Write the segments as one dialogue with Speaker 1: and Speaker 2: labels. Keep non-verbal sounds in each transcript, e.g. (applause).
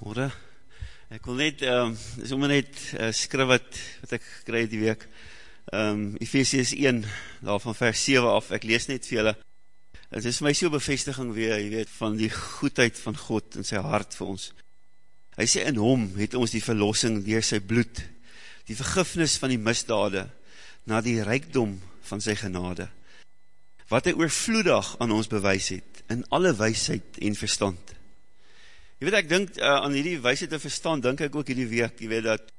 Speaker 1: Hore, ek wil net, um, is om net uh, skrif wat, wat ek gekry die week, um, Ephesians 1, daar van vers 7 af, ek lees net vir julle, het is my so bevestiging weer, jy weet, van die goedheid van God in sy hart vir ons. Hy sê, in hom het ons die verlossing door sy bloed, die vergifnis van die misdade, na die rijkdom van sy genade, wat hy oorvloedig aan ons bewys het, in alle wysheid en verstand, Jy weet, ek dink uh, aan hierdie wijsheid en verstand, dink ek ook hierdie week, jy weet, dat,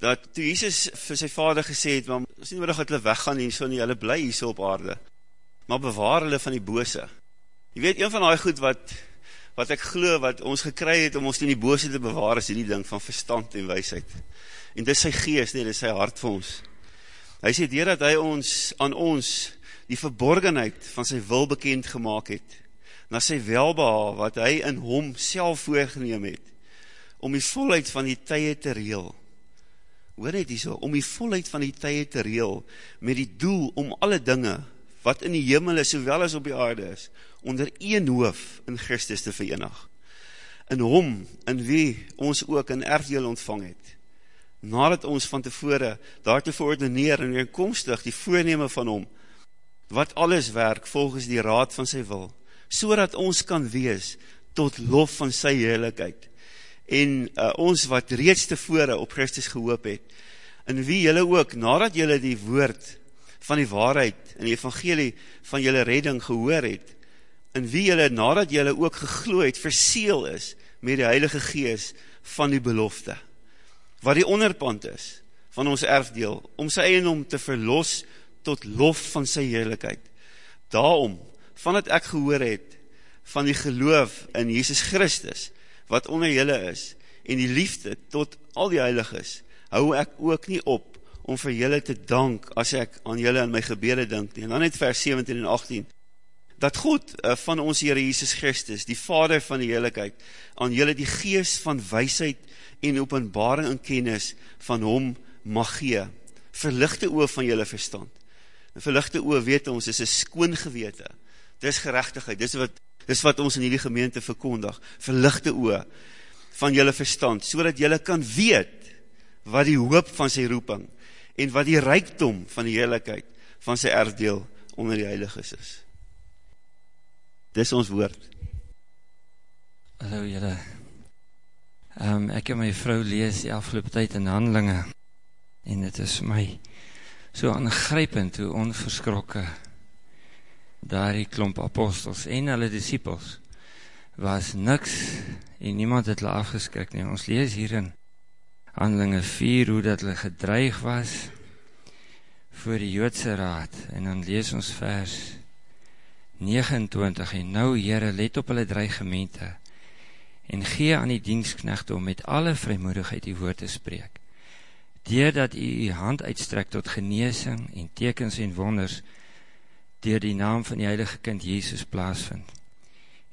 Speaker 1: dat toe Jesus vir sy vader gesê het, maar is nie nodig dat hulle weggaan hier so nie, hulle bly hier so op aarde, maar bewaar hulle van die bose. Jy weet, een van die goed wat, wat ek glo, wat ons gekry het om ons in die bose te bewaar, is die ding van verstand en wijsheid. En dit is sy geest, nie, dit is sy hart vir ons. Hy sê, dier dat hy ons, aan ons, die verborgenheid van sy wil bekend gemaakt het, na sy welbehaal wat hy in hom self voorgeneem het, om die volheid van die tye te reel. Hoor net hier so, om die volheid van die tye te reel, met die doel om alle dinge, wat in die hemel is, sowel as op die aarde is, onder een hoof in Christus te verenig. In hom, in wie ons ook in erfdeel ontvang het, nadat ons van tevore daartoe verordeneer en weerkomstig die voorneme van hom, wat alles werk volgens die raad van sy wil, so dat ons kan wees tot lof van sy heerlijkheid. En uh, ons wat reeds tevore op Christus gehoop het, en wie jylle ook, nadat jylle die woord van die waarheid en die evangelie van jylle redding gehoor het, en wie jylle nadat jylle ook gegloe het, verseel is met die heilige gees van die belofte, wat die onderpand is van ons erfdeel, om sy eienom te verlos tot lof van sy heerlijkheid. Daarom, vanat ek gehoor het van die geloof in Jesus Christus, wat onder julle is, en die liefde tot al die heiliges, hou ek ook nie op om vir julle te dank as ek aan julle in my gebede dink. En dan net vers 17 en 18, dat God uh, van ons Heere Jesus Christus, die Vader van die Heerlijkheid, aan julle die geest van wysheid en openbaring en kennis van hom mag gee, verlichte oor van julle verstand. En verlichte oor weet ons, is een skoon gewete, dis gerechtigheid, dis wat, dis wat ons in die gemeente verkondig, verlichte oor van jylle verstand, so dat jylle kan weet wat die hoop van sy roeping en wat die rijkdom van die heerlijkheid van sy erfdeel onder die heiliges is. Dis ons woord.
Speaker 2: Hallo jylle. Um, ek en my vrou lees die afgelopen tyd in handelinge en het is my so aangrypend hoe onverskrokke daar die klomp apostels en hulle disciples was niks en niemand het hulle afgeskrik nie. Ons lees hier in handelinge 4 hoe dat hulle gedreig was voor die Joodse raad en dan lees ons vers 29 en nou Heere let op hulle dreigemente en gee aan die dienstknecht om met alle vrymoedigheid die woord te spreek. Deerdat u die hand uitstrek tot geneesing en tekens en wonders dier die naam van die heilige kind Jezus plaasvind.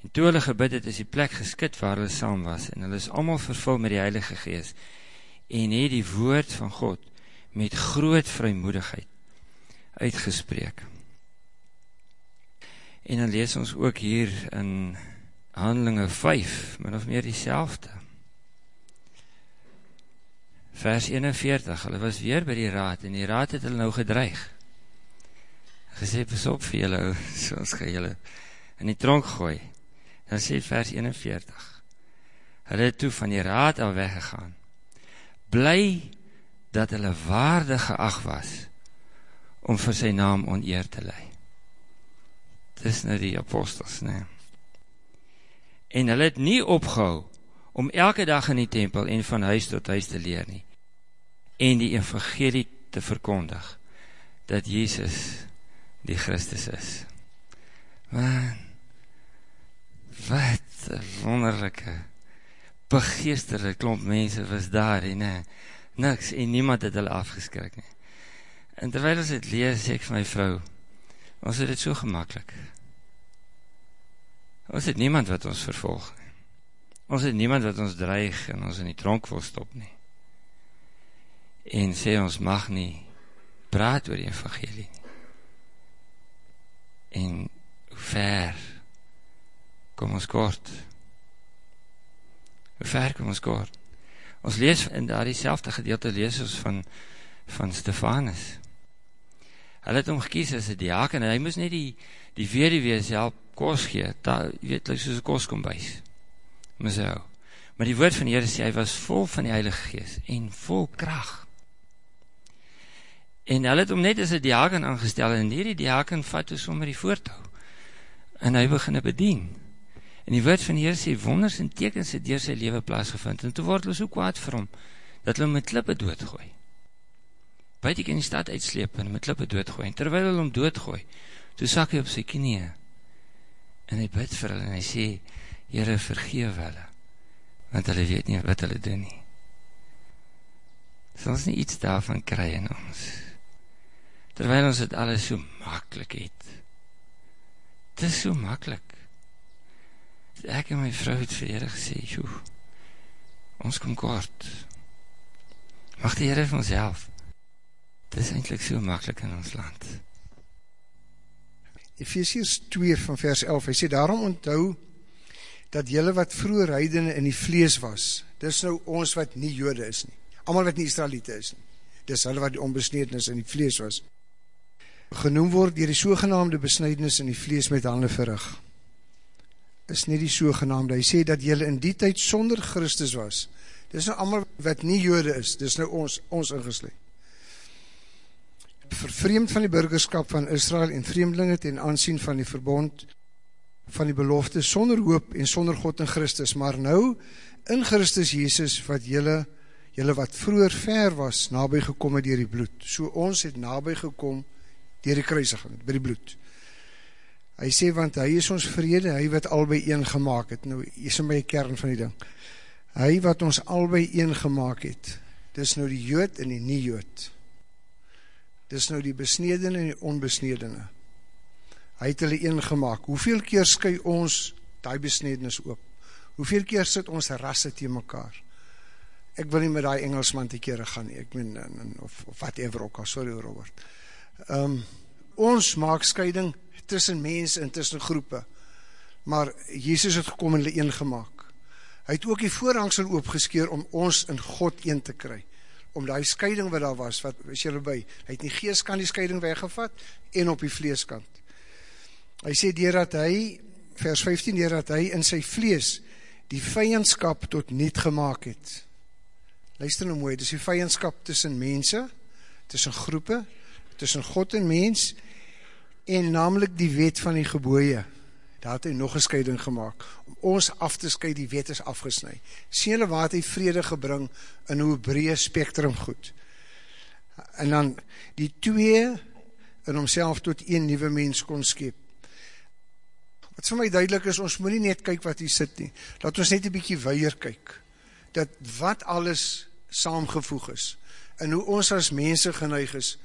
Speaker 2: En toe hulle gebid het, is die plek geskit waar hulle saam was, en hulle is allemaal vervul met die heilige geest, en het die woord van God met groot vrymoedigheid uitgespreek. En dan lees ons ook hier in handelinge 5, min of meer die selfde. Vers 41, hulle was weer by die raad, en die raad het hulle nou gedreig gesê, pas op vir julle, so ons gaan julle in die tronk gooi. Dan sê vers 41, hulle toe van die raad al weggegaan, bly dat hulle waardig geacht was, om vir sy naam oneer te lei. Dis nou die apostels, ne. En hulle het nie opgehou, om elke dag in die tempel en van huis tot huis te leer nie, en die evangelie te verkondig, dat Jezus die Christus is. Man, wat een wonderlijke, begeestere klomp mense was daar, en uh, niks, en niemand het hulle afgeskrik nie. En terwijl ons het lees, sê ek vir my vrou, ons het het so gemakkelijk. Ons het niemand wat ons vervolg nie. Ons het niemand wat ons dreig en ons in die tronk wil stop nie. En sê ons mag nie praat oor die evangelie nie en hoe ver kom ons kort Hoe ver kom ons kort? Ons lees in daar die selfde gedeelte lees ons van, van Stefanus. Hy het omgekies as een diaken en hy moes net die, die wees help kos gee, ta, weet, like soos een kos kom buis. Moes hy hou. Maar die woord van die Heer sê, hy was vol van die Heilige Geest en vol kracht. En hy het om net as een diaken aangestel en hier die diaken vat dus sommer die voortou. En hy begin bedien. En die woord van die Heer sê, wonders en tekens het door sy leven plaasgevind, en toe word hulle so kwaad vir hom, dat hulle met klippe doodgooi. Buit ek in die stad uitsleep, en met klippe doodgooi, en terwijl hulle hom doodgooi, toe sak hy op sy knie, en hy bid vir hulle, en hy sê, Heere, vergeef hulle, want hulle weet nie wat hulle doen nie. Sal ons nie iets daarvan kry in ons, terwijl ons het alles so makkelijk het. Het is so makkelijk ek en my vrou het vir Heere gesê, joe, ons kom kort. Mag die Heere vir ons help. Het is eindelijk so makkelijk in ons land.
Speaker 3: Ephesians 2 van vers 11, hy sê, daarom onthou, dat jylle wat vroeger heidene in die vlees was, dis nou ons wat nie jode is nie, allemaal wat nie Israelite is nie, dis hulle wat die onbesnedenis in die vlees was, genoem word dier die sogenaamde besnedenis in die vlees met handen verrig, is nie die sogenaamde. Hy sê dat jylle in die tyd sonder Christus was. Dis nou allemaal wat nie jode is, dis nou ons, ons ingesluid. Vervreemd van die burgerskap van Israel en vreemdelinge ten aansien van die verbond van die belofte, sonder hoop en sonder God in Christus, maar nou in Christus Jezus wat jylle, jylle wat vroeger ver was, nabij gekom dier die bloed. So ons het nabij gekom die kruisiging, by die bloed. Hy sê, want hy is ons vrede, hy wat albei een gemaakt het. Nou, hier is my kern van die ding. Hy wat ons albei een gemaakt het, dis nou die jood en die nie jood. Dis nou die besnedene en die onbesnedene. Hy het hulle een gemaakt. Hoeveel keer sky ons die besnedenis oop? Hoeveel keer sit ons rasse tegen mekaar? Ek wil nie met die Engelsman te kere gaan nie, ek meen, of, of whatever ook al, sorry Robert. Um, ons maak scheiding tussen mense en tussen groepe. Maar Jezus het gekom en hulle een gemaakt. Hy het ook die voorhangsel oopgeskeer om ons in God een te kry. Om die scheiding wat daar was, wat is julle by? Hy het nie geestkant die scheiding weggevat en op die vleeskant. Hy sê dier dat hy, vers 15, dier dat hy in sy vlees die vijandskap tot niet gemaakt het. Luister nou mooi, dit is die vijandskap tussen mense, tussen groepe, tussen God en mens, en namelijk die wet van die geboeie. Daar het hy nog een scheiding gemaakt. Om ons af te scheid, die wet is afgesnui. Sien hulle wat hy vrede gebring in hoe breed spectrum goed. En dan die twee in homself tot een nieuwe mens kon skep. Wat vir my duidelik is, ons moet nie net kyk wat hier sit nie. Laat ons net een bykie weier kyk. Dat wat alles saamgevoeg is. En hoe ons as mense geneig is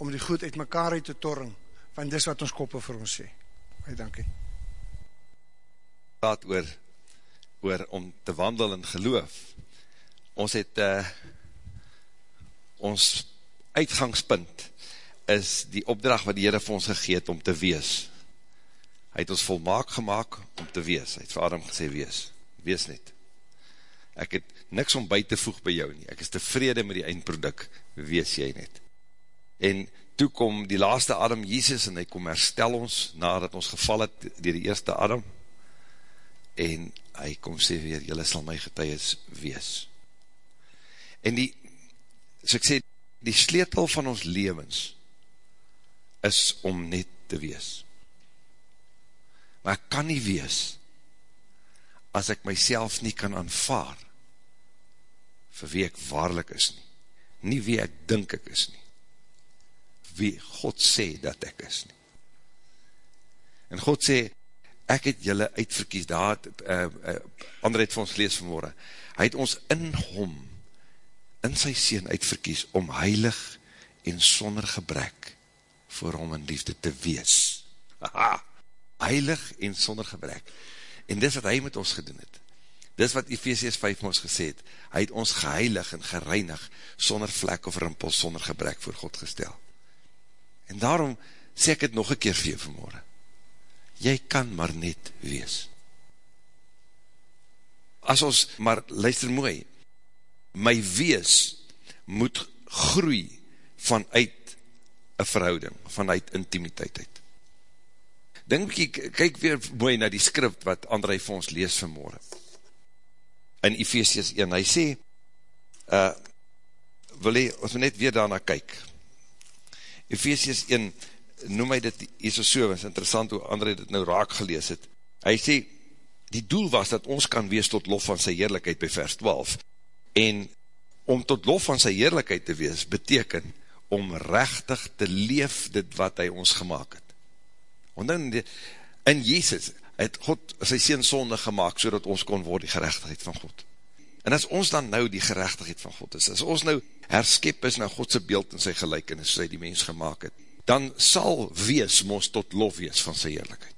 Speaker 3: om die goed uit mekaar uit te torring want dis wat ons koppe vir ons sê. Baie dankie.
Speaker 4: Praat oor, oor om te wandel in geloof. Ons het, uh, ons uitgangspunt is die opdracht wat die Heere vir ons gegeet om te wees. Hy het ons volmaak gemaakt om te wees. Hy het vir Adam gesê, wees. Wees net. Ek het niks om by te voeg by jou nie. Ek is tevrede met die eindproduct. Wees jy net. En toe kom die laaste Adam, Jesus, en hy kom herstel ons, nadat ons geval het, dier die eerste Adam, en hy kom sê weer, jylle sal my getuies wees. En die, so ek sê, die sleetel van ons levens, is om net te wees. Maar ek kan nie wees, as ek myself nie kan aanvaar, vir wie ek waarlik is nie, nie wie ek dink ek is nie, wie God sê dat ek is nie. En God sê, ek het julle uitverkies, daar het, uh, uh, ander het vir ons gelees vanmorgen, hy het ons in hom, in sy sien uitverkies, om heilig en sonder gebrek, voor hom in liefde te wees. Aha, heilig en sonder gebrek. En dis wat hy met ons gedoen het. Dis wat Ephesians 5 ons gesê het. Hy het ons geheilig en gereinig, sonder vlek of rimpel, sonder gebrek voor God gestel. En daarom sê ek het nog een keer vir jou vanmorgen. Jy kan maar net wees. as ons, maar luister mooi, my wees moet groei vanuit een verhouding, vanuit intimiteit uit. Denk ek, kyk weer mooi na die skript wat André vir ons lees vanmorgen. In Ephesians 1, hy sê, uh, wil hy, ons moet net weer daarna kyk. Ephesians 1, noem hy dit, hier so is interessant hoe André dit nou raak gelees het. Hy sê, die doel was dat ons kan wees tot lof van sy heerlijkheid by vers 12. En om tot lof van sy heerlijkheid te wees, beteken om rechtig te leef dit wat hy ons gemaakt het. Want in, die, in Jezus het God sy sien sonde gemaakt, so ons kon word die gerechtigheid van God. En as ons dan nou die gerechtigheid van God is, as ons nou herskep is na Godse beeld en sy gelijkenis, sy die mens gemaakt het, dan sal wees ons tot lof wees van sy heerlijkheid.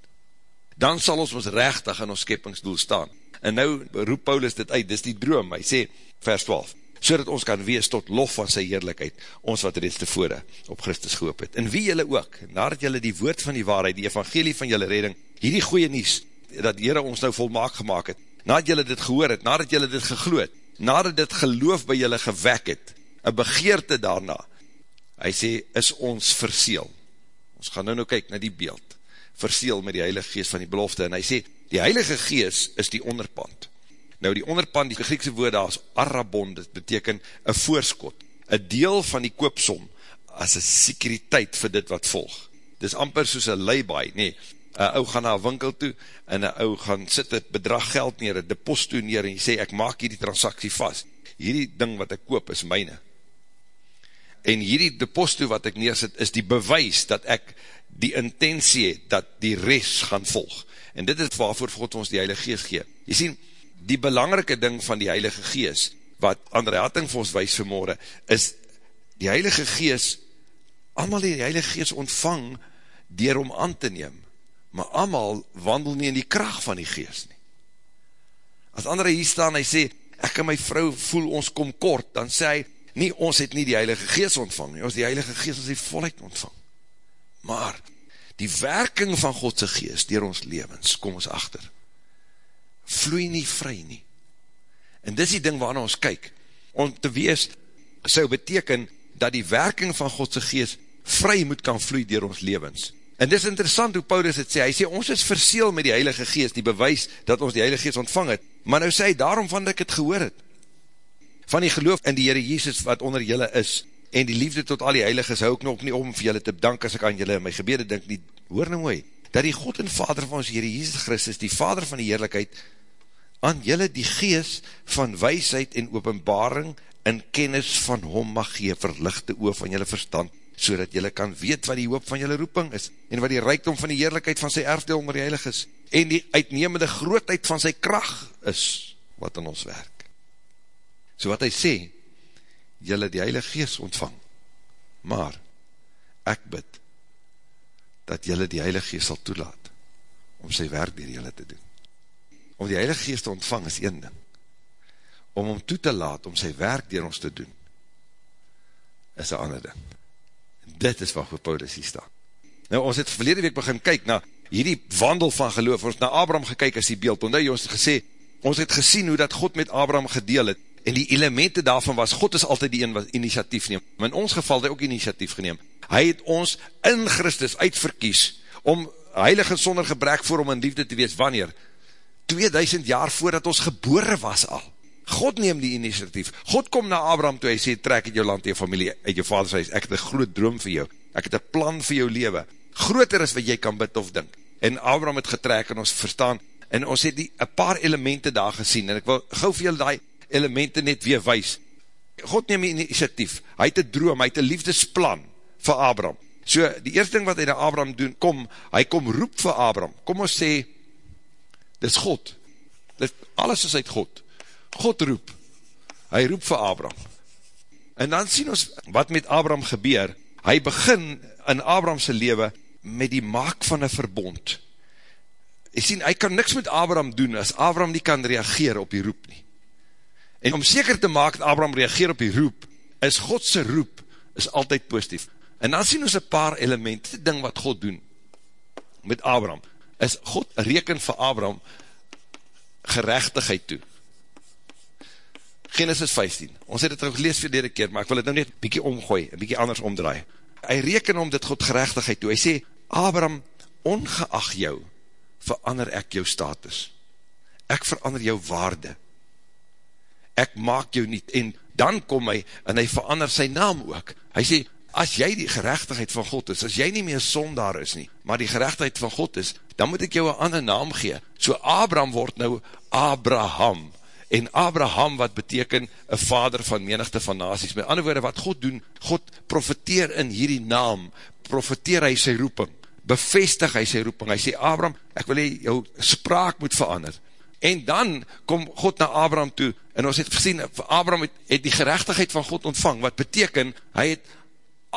Speaker 4: Dan sal ons ons rechtig in ons skepingsdoel staan. En nou roep Paulus dit uit, dis die droom, hy sê, vers 12, so dat ons kan wees tot lof van sy heerlijkheid, ons wat reeds tevore op Christus gehoop het. En wie jylle ook, nadat jylle die woord van die waarheid, die evangelie van jylle redding, hierdie goeie nies, dat Heere ons nou volmaak gemaakt het, nadat jylle dit gehoor het, nadat jylle dit gegloed, nadat dit geloof by jylle gewek het, een begeerte daarna, hy sê, is ons verseel. Ons gaan nou nou kyk na die beeld, verseel met die Heilige Geest van die belofte, en hy sê, die Heilige Geest is die onderpand, Nou die onderpan, die Griekse woord daar is arabon, dit beteken een voorskot, een deel van die koopsom, as een sekuriteit vir dit wat volg. Dit is amper soos een leibaai, nee, een ou gaan na winkel toe, en een ou gaan sit het bedrag geld neer, een depost toe neer, en jy sê, ek maak hierdie transaksie vast, hierdie ding wat ek koop is myne. En hierdie depost toe wat ek neersit, is die bewys dat ek die intentie het, dat die rest gaan volg. En dit is waarvoor God ons die Heilige Geest gee. Jy sien, die belangrike ding van die Heilige Gees, wat André Hatting vir ons wees vanmorgen, is die Heilige Gees, allemaal die Heilige Gees ontvang, dier om aan te neem, maar allemaal wandel nie in die kracht van die Gees nie. As André hier staan, hy sê, ek en my vrou voel ons kom kort, dan sê hy, nie, ons het nie die Heilige Gees ontvang, nie, ons die Heilige Gees ons die volheid ontvang. Maar, die werking van Godse Gees, dier ons levens, kom ons achter, vloei nie vry nie. En dis die ding waarna ons kyk. Om te wees, sou beteken, dat die werking van Godse geest vry moet kan vloei dier ons levens. En dis interessant hoe Paulus het sê, hy sê, ons is verseel met die Heilige Geest, die bewys dat ons die Heilige Geest ontvang het, maar nou sê hy, daarom van ek het gehoor het, van die geloof in die Heere Jezus wat onder julle is, en die liefde tot al die Heiliges, hou ek nog nie om vir julle te bedank as ek aan julle in my gebede denk nie, hoor nou mooi, dat die God en Vader van ons Heere Jezus Christus, die Vader van die Heerlijkheid, aan jylle die gees van wysheid en openbaring in kennis van hom mag gee, verlichte oor van jylle verstand, so dat jylle kan weet wat die hoop van jylle roeping is, en wat die rijkdom van die heerlijkheid van sy erfdeel onder die heilig is, en die uitnemende grootheid van sy kracht is, wat in ons werk. So wat hy sê, jylle die heilige gees ontvang, maar, ek bid, dat jylle die heilige gees sal toelaat, om sy werk dier jylle te doen om die Heilige Geest te ontvang is een ding. Om hom toe te laat, om sy werk dier ons te doen, is een ander ding. Dit is wat voor Paulus hier staan. Nou, ons het verlede week begin kyk na hierdie wandel van geloof, ons na Abraham gekyk as die beeld, want nou, ons het gesê, ons het gesien hoe dat God met Abraham gedeel het, en die elemente daarvan was, God is altyd die een wat initiatief neem, maar in ons geval het hy ook initiatief geneem. Hy het ons in Christus uitverkies, om heilig en sonder gebrek voor om in liefde te wees, wanneer? 2000 jaar voordat ons gebore was al. God neem die initiatief. God kom na Abraham toe, hy sê, trek uit jou land, jou familie, uit jou vaders huis, ek het een groot droom vir jou, ek het een plan vir jou leven, groter is wat jy kan bid of dink. En Abraham het getrek en ons verstaan, en ons het die, een paar elemente daar gesien, en ek wil gauw vir julle die elemente net weer wees. God neem die initiatief, hy het een droom, hy het een liefdesplan vir Abraham. So, die eerste ding wat hy na Abraham doen, kom, hy kom roep vir Abraham, kom ons sê, dit is God, dit, alles is uit God, God roep, hy roep vir Abraham, en dan sien ons wat met Abraham gebeur, hy begin in Abrahamse leven met die maak van een verbond, jy sien, hy kan niks met Abraham doen, as Abraham nie kan reageer op die roep nie, en om seker te maak dat Abraham reageer op die roep, is Godse roep, is altyd positief, en dan sien ons een paar elemente, die ding wat God doen, met Abraham, is God reken vir Abraham gerechtigheid toe. Genesis 15, ons het het al gelees vir derde keer, maar ek wil het nou net bykie omgooi, bykie anders omdraai. Hy reken om dit God gerechtigheid toe, hy sê, Abraham, ongeacht jou, verander ek jou status. Ek verander jou waarde. Ek maak jou niet, en dan kom hy, en hy verander sy naam ook. Hy sê, as jy die gerechtigheid van God is, as jy nie meer sondaar is nie, maar die gerechtigheid van God is, dan moet ek jou een ander naam gee. So Abraham word nou Abraham, en Abraham wat beteken een vader van menigte van nazies. Met ander woorde, wat God doen, God profiteer in hierdie naam, profiteer hy sy roeping, bevestig hy sy roeping, hy sê, Abraham, ek wil hy jou spraak moet verander. En dan kom God na Abraham toe, en ons het gesien, Abraham het, het die gerechtigheid van God ontvang, wat beteken, hy het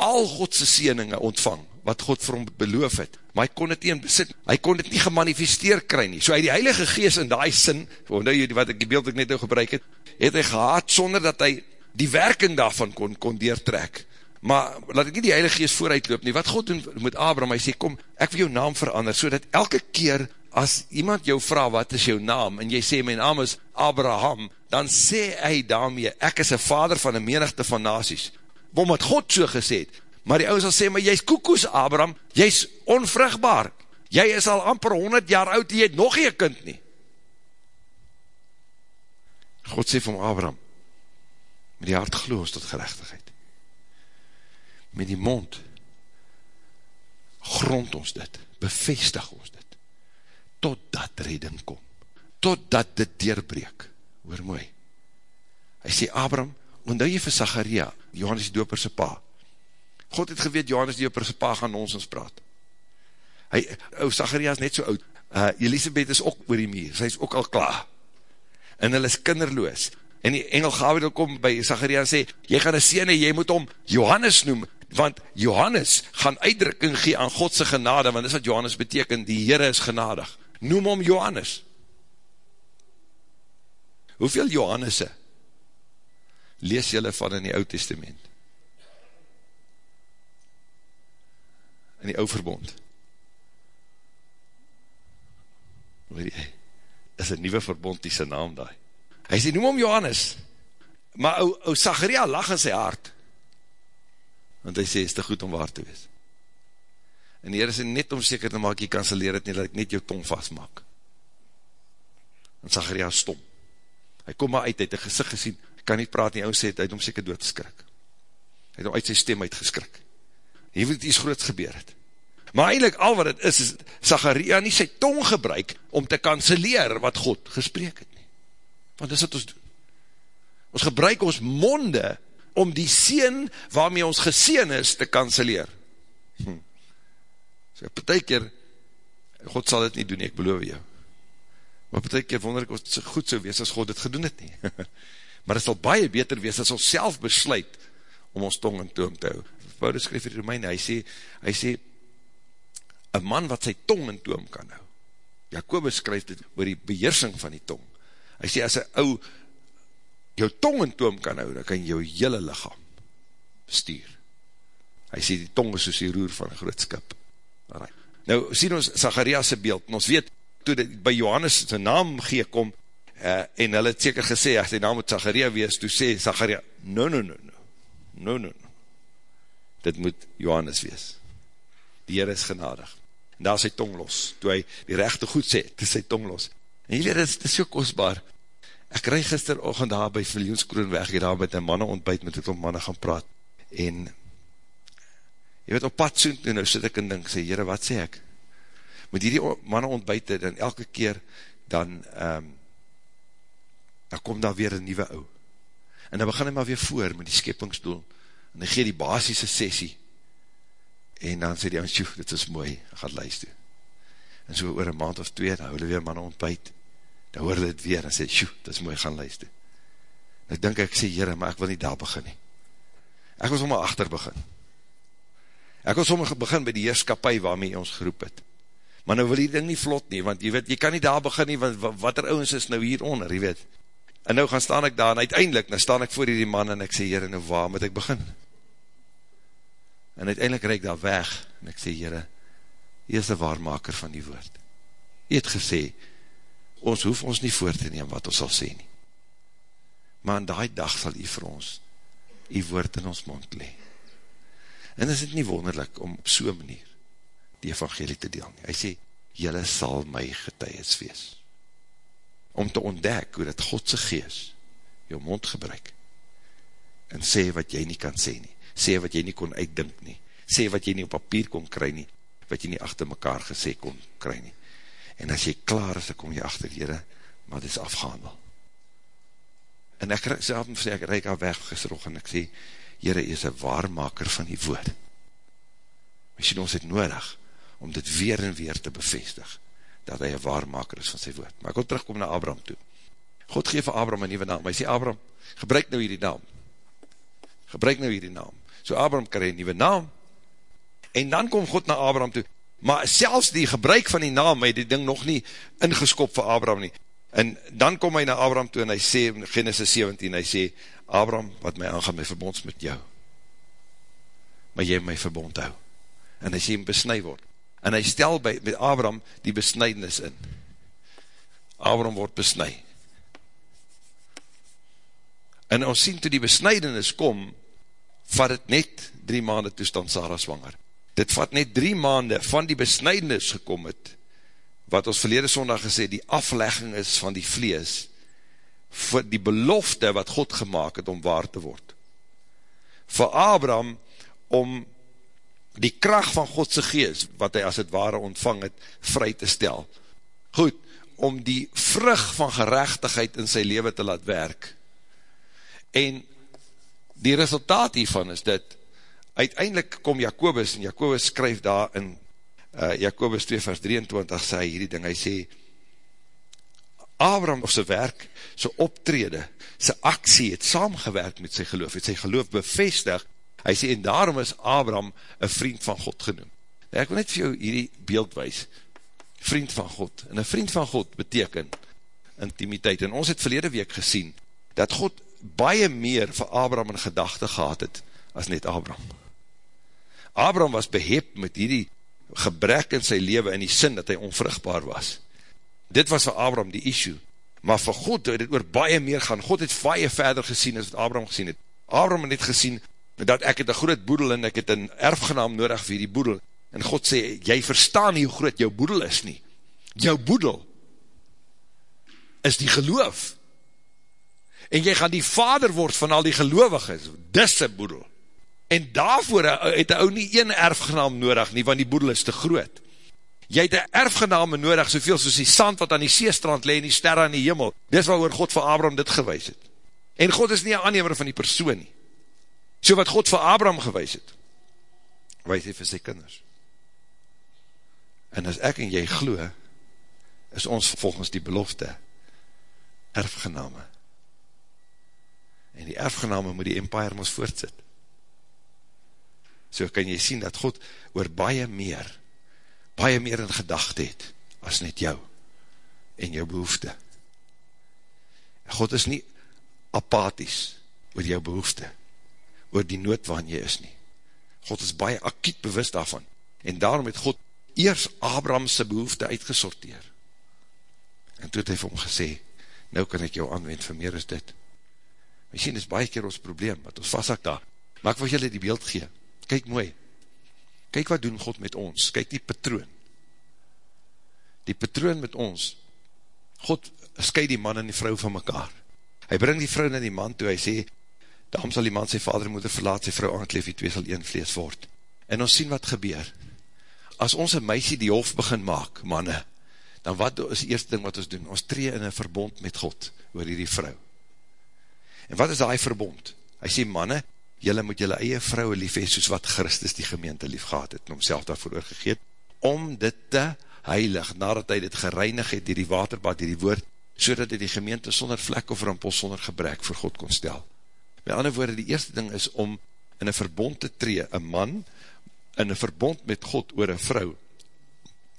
Speaker 4: al Godse sieninge ontvang, wat God vir hom beloof het, maar hy kon het nie in besit, hy kon het nie gemanifesteer kry nie, so hy die heilige geest in die sin, nou wat ek die beeld ek net nou gebruik het, het hy gehad sonder dat hy die werking daarvan kon, kon deertrek, maar laat ek nie die heilige geest vooruitloop nie, wat God doen met Abraham, hy sê, kom, ek wil jou naam verander, so dat elke keer, as iemand jou vraag, wat is jou naam, en jy sê, my naam is Abraham, dan sê hy daarmee, ek is een vader van een menigte van nasies, omdat God so gesê het, maar die ouwe sal sê, maar jy is koekoes, Abraham, jy is onvrugbaar, jy is al amper 100 jaar oud, jy het nog geen kind nie. God sê van Abraham, met die hart geloof ons tot gerechtigheid. Met die mond, grond ons dit, bevestig ons dit, totdat redding kom, totdat dit deurbreek, hoor mooi. Hy sê, Abraham, onthou jy vir Zacharia, Johannes die doper sy pa. God het geweet, Johannes die doper sy pa gaan ons ons praat. Hy, ou Zacharia is net so oud, uh, Elisabeth is ook oor die meer, sy is ook al klaar. En hulle is kinderloos. En die engel Gabriel kom by Zacharia en sê, jy gaan een sien en jy moet om Johannes noem, want Johannes gaan uitdrukking gee aan Godse genade, want dis wat Johannes beteken, die Heere is genadig. Noem om Johannes. Hoeveel Johannesse lees jylle van in die oud testament. In die oud verbond. Weet jy, is een nieuwe verbond die sy naam daai. Hy sê, noem om Johannes, maar ou, ou Zacharia lag in sy hart, want hy sê, is te goed om waar te wees. En die Heer is net om seker te maak, jy kanseleer het nie, dat ek net jou tong vastmaak. En Zacharia stom. Hy kom maar uit, hy het een gezicht gesien, kan nie praat nie, ou sê, hy het om seker dood geskrik. Hy het om uit sy stem uitgeskrik. Hier het iets groots gebeur het. Maar eindelijk al wat het is, is Zacharia nie sy tong gebruik om te kanseleer wat God gespreek het nie. Want dis wat ons doen. Ons gebruik ons monde om die seen waarmee ons geseen is te kanseleer. Hm. So, betek keer, God sal dit nie doen, ek beloof jou. Maar betek keer wonder ek het so goed so wees as God dit gedoen het nie. (laughs) maar het sal baie beter wees as ons self besluit om ons tong in toom te hou. Paulus skryf in die Romeine, hy sê, hy sê, een man wat sy tong in toom kan hou. Jacobus skryf dit oor die beheersing van die tong. Hy sê, as een ou jou tong in toom kan hou, dan kan jou hele lichaam stuur. Hy sê, die tong is soos die roer van een groot skip. Nou, sien ons Zacharias' beeld, en ons weet, toe dit by Johannes sy naam gee kom, uh, en hulle het seker gesê, as die naam moet Zacharia wees, toe sê Zacharia, no, no, no, no, no, no, no, dit moet Johannes wees, die Heer is genadig, en daar is sy tong los, toe hy die rechte goed sê, toe sy tong los, en jy weet, dit is so kostbaar, ek krijg gisterochtend daar by Viljoenskroon weg, hier daar met een manne ontbijt, met het om manne gaan praat, en, jy weet, op pad soen, en nou sit ek en dink, sê, Heere, wat sê ek? Met hierdie manne ontbijt, dan elke keer, dan, um, dan kom daar weer een nieuwe ou. En dan begin hy maar weer voor met die skeppingsdoel, en hy gee die basisse sessie, en dan sê die aan, sjoe, dit is mooi, gaat luister. En so oor een maand of twee, dan hou hulle weer manne ontbijt, dan hoor hulle het weer, en sê, sjoe, dit is mooi, gaan luister. En ek denk, ek sê, jyre, maar ek wil nie daar begin nie. Ek wil sommer achter begin. Ek wil sommer begin by die heerskapie waarmee ons geroep het. Maar nou wil die ding nie vlot nie, want jy weet, jy kan nie daar begin nie, want wat er ouwens is nou hieronder, jy weet. En nou gaan staan ek daar, en uiteindelik, nou staan ek voor die man, en ek sê, Heere, nou waar moet ek begin? En uiteindelik reik daar weg, en ek sê, Heere, jy is die waarmaker van die woord. Jy het gesê, ons hoef ons nie voor te neem wat ons sal sê nie. maar in die dag sal jy vir ons die woord in ons mond le. En is het nie wonderlik om op so'n manier die evangelie te deel nie. Hy sê, jylle sal my getuies wees. Om te ontdek hoe dat Godse gees jou mond gebruik en sê wat jy nie kan sê nie. Sê wat jy nie kon uitdink nie. Sê wat jy nie op papier kon kry nie. Wat jy nie achter mekaar gesê kon kry nie. En as jy klaar is, dan kom jy achter, jyre, maar dit is afgehandel. En ek self sê, ek reik al weg gesrog en ek sê, Heere, jy is een waarmaker van die woord. Misschien ons het nodig om dit weer en weer te bevestig, dat hy een waarmaker is van sy woord. Maar ek wil terugkom na Abraham toe. God geef Abraham een nieuwe naam. Hy sê, Abraham, gebruik nou hierdie naam. Gebruik nou hierdie naam. So Abraham krijg een nieuwe naam. En dan kom God na Abraham toe. Maar selfs die gebruik van die naam, hy die ding nog nie ingeskop vir Abraham nie. En dan kom hy na Abraham toe en hy sê, in Genesis 17, hy sê, Abraham, wat my aangaan, my verbonds met jou. Maar jy my verbond hou. En hy sê, hy besnui word. En hy stel by, met Abraham die besnuidnis in. Abraham word besnui. En ons sien toe die besnuidenis kom, vat het net drie maanden toestand Sarah zwanger. Dit vat net drie maanden van die besnuidenis gekom het, wat ons verlede sondag gesê, die aflegging is van die vlees, vir die belofte wat God gemaakt het om waar te word. Voor Abraham, om die kracht van Godse geest, wat hy as het ware ontvang het, vry te stel. Goed, om die vrug van gerechtigheid in sy leven te laat werk. En die resultaat hiervan is dit, uiteindelik kom Jacobus, en Jacobus skryf daar in uh, Jacobus 2 vers 23 sê hierdie ding, hy sê, Abraham of sy werk, sy optrede, sy aksie het saamgewerk met sy geloof, het sy geloof bevestig, hy sê, en daarom is Abraham een vriend van God genoem. Nou, ek wil net vir jou hierdie beeld wees, vriend van God, en een vriend van God beteken intimiteit, en ons het verlede week gesien, dat God baie meer vir Abraham in gedachte gehad het, as net Abraham. Abraham was behep met hierdie gebrek in sy leven in die sin dat hy onvrugbaar was. Dit was vir Abraham die issue. Maar vir God het het oor baie meer gaan. God het baie verder gesien as wat Abraham gesien het. Abraham het gesien dat ek het een groot boedel en ek het een erfgenaam nodig vir die boedel. En God sê, jy verstaan nie hoe groot jou boedel is nie. Jou boedel is die geloof. En jy gaan die vader word van al die gelovig is. Dis een boedel. En daarvoor het hy ou nie een erfgenaam nodig nie, want die boedel is te groot. Jy het een erfgename nodig, soveel soos die sand wat aan die seestrand leen, die sterre aan die hemel. Dis waar God vir Abraham dit gewys het. En God is nie een aannemer van die persoon nie. So wat God vir Abraham gewys het, wys hy vir sy kinders. En as ek en jy glo, is ons volgens die belofte erfgename. En die erfgename moet die empire ons voortsit so kan jy sien dat God oor baie meer, baie meer in gedachte het, as net jou, en jou behoefte. God is nie apathies oor jou behoefte, oor die nood waarin jy is nie. God is baie akiet bewust daarvan, en daarom het God eers Abrahamse behoefte uitgesorteer. En toe het hy vir hom gesê, nou kan ek jou aanwend vir meer as dit. My sien, is baie keer ons probleem, wat ons vastak daar. Maar ek wil julle die beeld gee, Kyk mooi, kyk wat doen God met ons, kyk die patroon, die patroon met ons, God skui die man en die vrou van mekaar, hy bring die vrou na die man toe, hy sê, daarom sal die man sy vader en moeder verlaat, sy vrou aankleef, die twee sal een vlees word, en ons sien wat gebeur, as ons een meisie die hof begin maak, manne, dan wat is die eerste ding wat ons doen, ons tree in een verbond met God, oor die vrou, en wat is die verbond, hy sê, manne, jylle moet jylle eie vrouwe lief hee, soos wat Christus die gemeente lief gehad het, en homself daarvoor oorgegeet, om dit te heilig, nadat hy dit gereinig het, dier die waterbad, dier die woord, so dat hy die gemeente sonder vlek of rimpel, sonder gebrek voor God kon stel. Met ander woorde, die eerste ding is om in een verbond te tree, een man, in een verbond met God oor een vrou,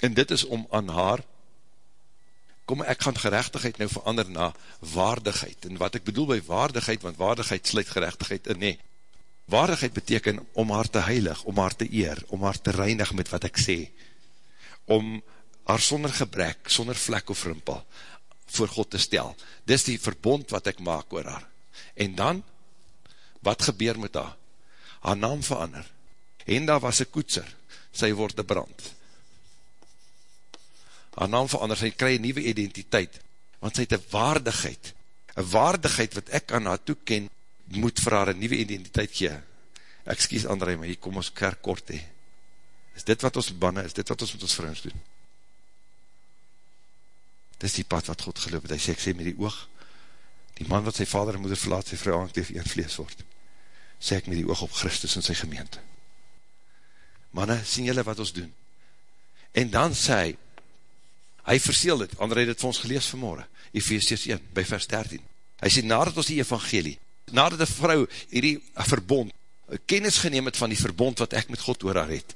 Speaker 4: en dit is om aan haar, kom ek gaan gerechtigheid nou verander na waardigheid, en wat ek bedoel by waardigheid, want waardigheid sluit gerechtigheid in, nee, Waardigheid beteken om haar te heilig, om haar te eer, om haar te reinig met wat ek sê, om haar sonder gebrek, sonder vlek of rimpel, voor God te stel. Dis die verbond wat ek maak oor haar. En dan, wat gebeur met haar? Haar naam verander. En daar was een koetser, sy word een brand. Haar naam verander, sy krij een nieuwe identiteit, want sy het een waardigheid, een waardigheid wat ek aan haar toeken, moet vir haar een nieuwe identiteit gee. Excuse André, maar hier kom ons kerk kort hee. Is dit wat ons banne, is dit wat ons met ons vrouwens doen? Dit is die pad wat God geloop het, hy sê, ek sê met die oog, die man wat sy vader en moeder verlaat, sy vrou aankleef, een vlees word, sê ek met die oog op Christus en sy gemeente. Manne, sien julle wat ons doen? En dan sê hy, hy verseel dit, André het het vir ons gelees vanmorgen, Ephesians 1, by vers 13. Hy sê, nadat ons die evangelie, nadat die vrou hierdie verbond, kennis geneem het van die verbond wat ek met God oor haar het,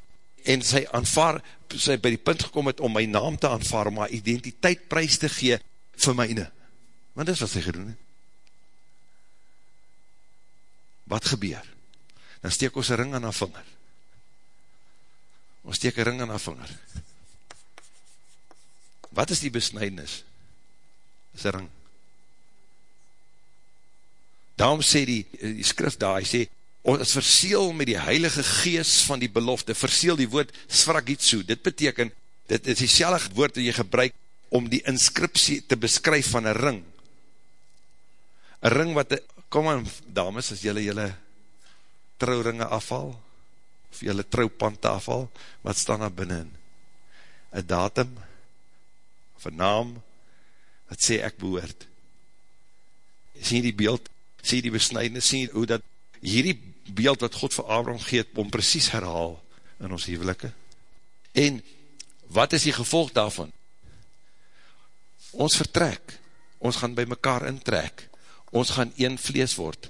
Speaker 4: en sy aanvaar, sy by die punt gekom het om my naam te aanvaar, om haar identiteit prijs te gee vir myne. Want dis wat sy gedoen het. Wat gebeur? Dan steek ons een ring aan haar vinger. Ons steek een ring aan haar vinger. Wat is die besnijdnis? Is een ring. Daarom sê die, die skrif daar, hy sê, ons is verseel met die heilige gees van die belofte, verseel die woord sfragitsu, dit beteken, dit is die sellig woord wat jy gebruik om die inscriptie te beskryf van een ring. Een ring wat, kom aan dames, as jylle jylle trouwringe afval, of jylle trouwpante afval, wat staan daar binnen? Een datum, een naam, wat sê ek behoort. Sien die beeld, sien die besnijdnis, sien hoe dat hierdie beeld wat God vir Abraham geet, om precies herhaal in ons hevelike. En, wat is die gevolg daarvan? Ons vertrek, ons gaan by mekaar intrek, ons gaan een vlees word,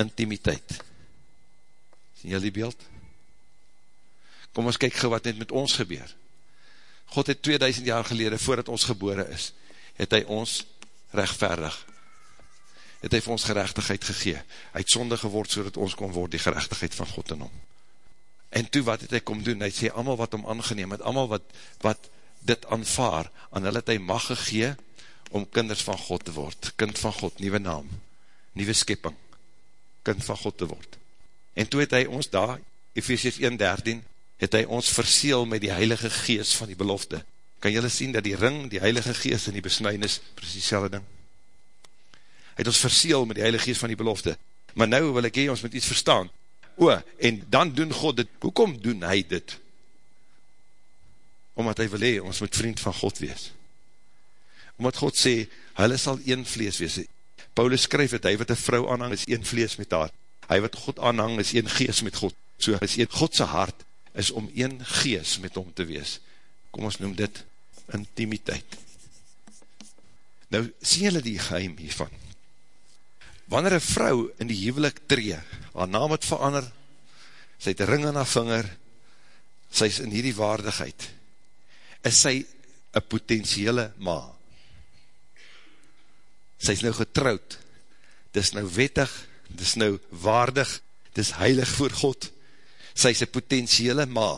Speaker 4: intimiteit. Sien jy die beeld? Kom ons kyk gauw wat net met ons gebeur. God het 2000 jaar gelede, voordat ons gebore is, het hy ons rechtvaardig het hy vir ons gerechtigheid gegee. Hy het sonde geword, so ons kon word die gerechtigheid van God in hom. En toe wat het hy kom doen, hy sê, allemaal wat hom aangeneem het, allemaal wat, wat dit aanvaar, aan hulle het hy mag gegee, om kinders van God te word, kind van God, nieuwe naam, nieuwe skepping, kind van God te word. En toe het hy ons daar, Ephesians 1.13, het hy ons verseel met die heilige geest van die belofte. Kan jylle sien dat die ring, die heilige geest en die besnuinis, precies die ding, het ons verseel met die heilige geest van die belofte. Maar nou wil ek hier ons met iets verstaan. O, en dan doen God dit, hoekom doen hy dit? Omdat hy wil hee, ons moet vriend van God wees. Omdat God sê, hulle sal een vlees wees. Paulus skryf het, hy wat een vrou aanhang is een vlees met haar. Hy wat God aanhang is een geest met God. So is een Godse hart is om een geest met hom te wees. Kom ons noem dit intimiteit. Nou, sien julle die geheim hiervan? wanneer een vrou in die huwelik tree, haar naam het verander, sy het ring aan haar vinger, sy is in hierdie waardigheid, is sy een potentiële ma. Sy is nou getrouwd, dis nou wettig, dis nou waardig, dis heilig voor God, sy is een potentiële ma,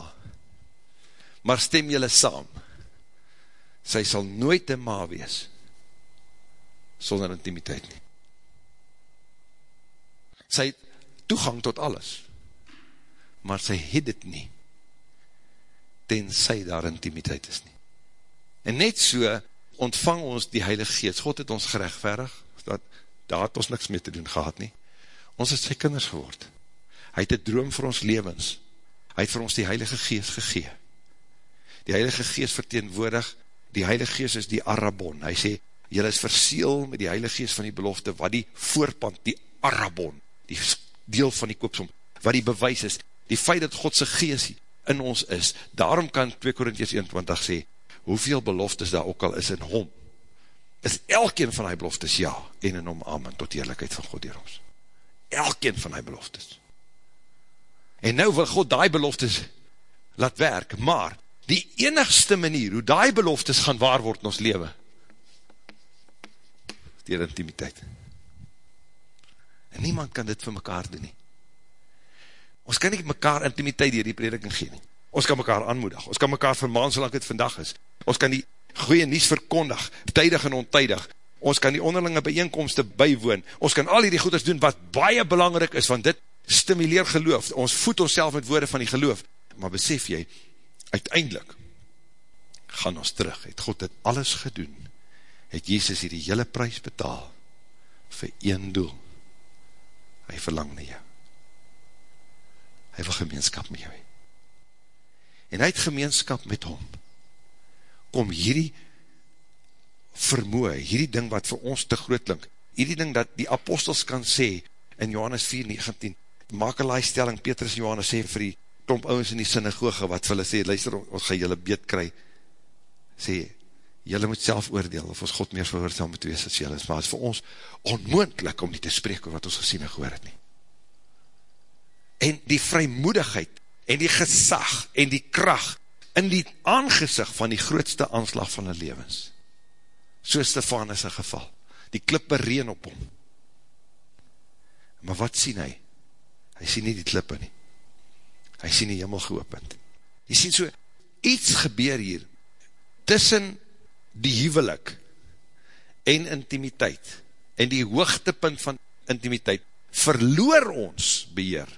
Speaker 4: maar stem jylle saam, sy sal nooit een ma wees, sonder intimiteit nie. Sy het toegang tot alles, maar sy het het nie, tenzij daar intimiteit is nie. En net so ontvang ons die Heilige Geest, God het ons gerechtverig, dat, daar het ons niks mee te doen gehad nie, ons het sy kinders geword, hy het die droom vir ons levens, hy het vir ons die Heilige Geest gegee, die Heilige Geest verteenwoordig, die Heilige Geest is die Arabon, hy sê, jylle is verseel met die Heilige Geest van die belofte, wat die voorpand, die Arabon, die deel van die koopsom, wat die bewys is, die feit dat Godse geest in ons is, daarom kan 2 Korinties 21 sê, hoeveel beloftes daar ook al is in hom, is elkeen van die beloftes ja, en in hom amen, tot eerlijkheid van God hier ons. Elkeen van die beloftes. En nou wil God die beloftes laat werk, maar die enigste manier, hoe die beloftes gaan waar word in ons leven, die intimiteit. En niemand kan dit vir mekaar doen nie. Ons kan nie mekaar intimiteit dier die prediking gee nie. Ons kan mekaar aanmoedig. Ons kan mekaar vermaan solang het vandag is. Ons kan die goeie nies verkondig, tydig en ontydig. ons kan die onderlinge bijeenkomste bijwoon, ons kan al die goeders doen wat baie belangrijk is, want dit stimuleer geloof, ons voed ons met woorde van die geloof, maar besef jy, uiteindelik, gaan ons terug, het God dit alles gedoen, het Jezus hier die hele prijs betaal, vir een doel, hy verlang na jou, hy wil gemeenskap met jou, en hy het gemeenskap met hom, kom hierdie vermoe, hierdie ding wat vir ons te groot link, hierdie ding dat die apostels kan sê, in Johannes 4, 19, maak een laaistelling, Petrus en Johannes sê vir die klomp ouwens in die synagoge, wat hulle sê, luister, ons gaan julle beet kry, sê, julle moet self oordeel, of ons God meer verhoorstel moet wees as julle, maar het is vir ons onmoendlik om nie te spreek oor wat ons gesien en gehoor het nie. En die vrymoedigheid, en die gesag, en die kracht, in die aangezicht van die grootste aanslag van die levens, so Stefanus een geval, die klippe reen op hom, maar wat sien hy? Hy sien nie die klippe nie, hy sien die jimmel geopend, hy sien so, iets gebeur hier, tussen die huwelik, en intimiteit, en die hoogtepunt van intimiteit, verloor ons beheer,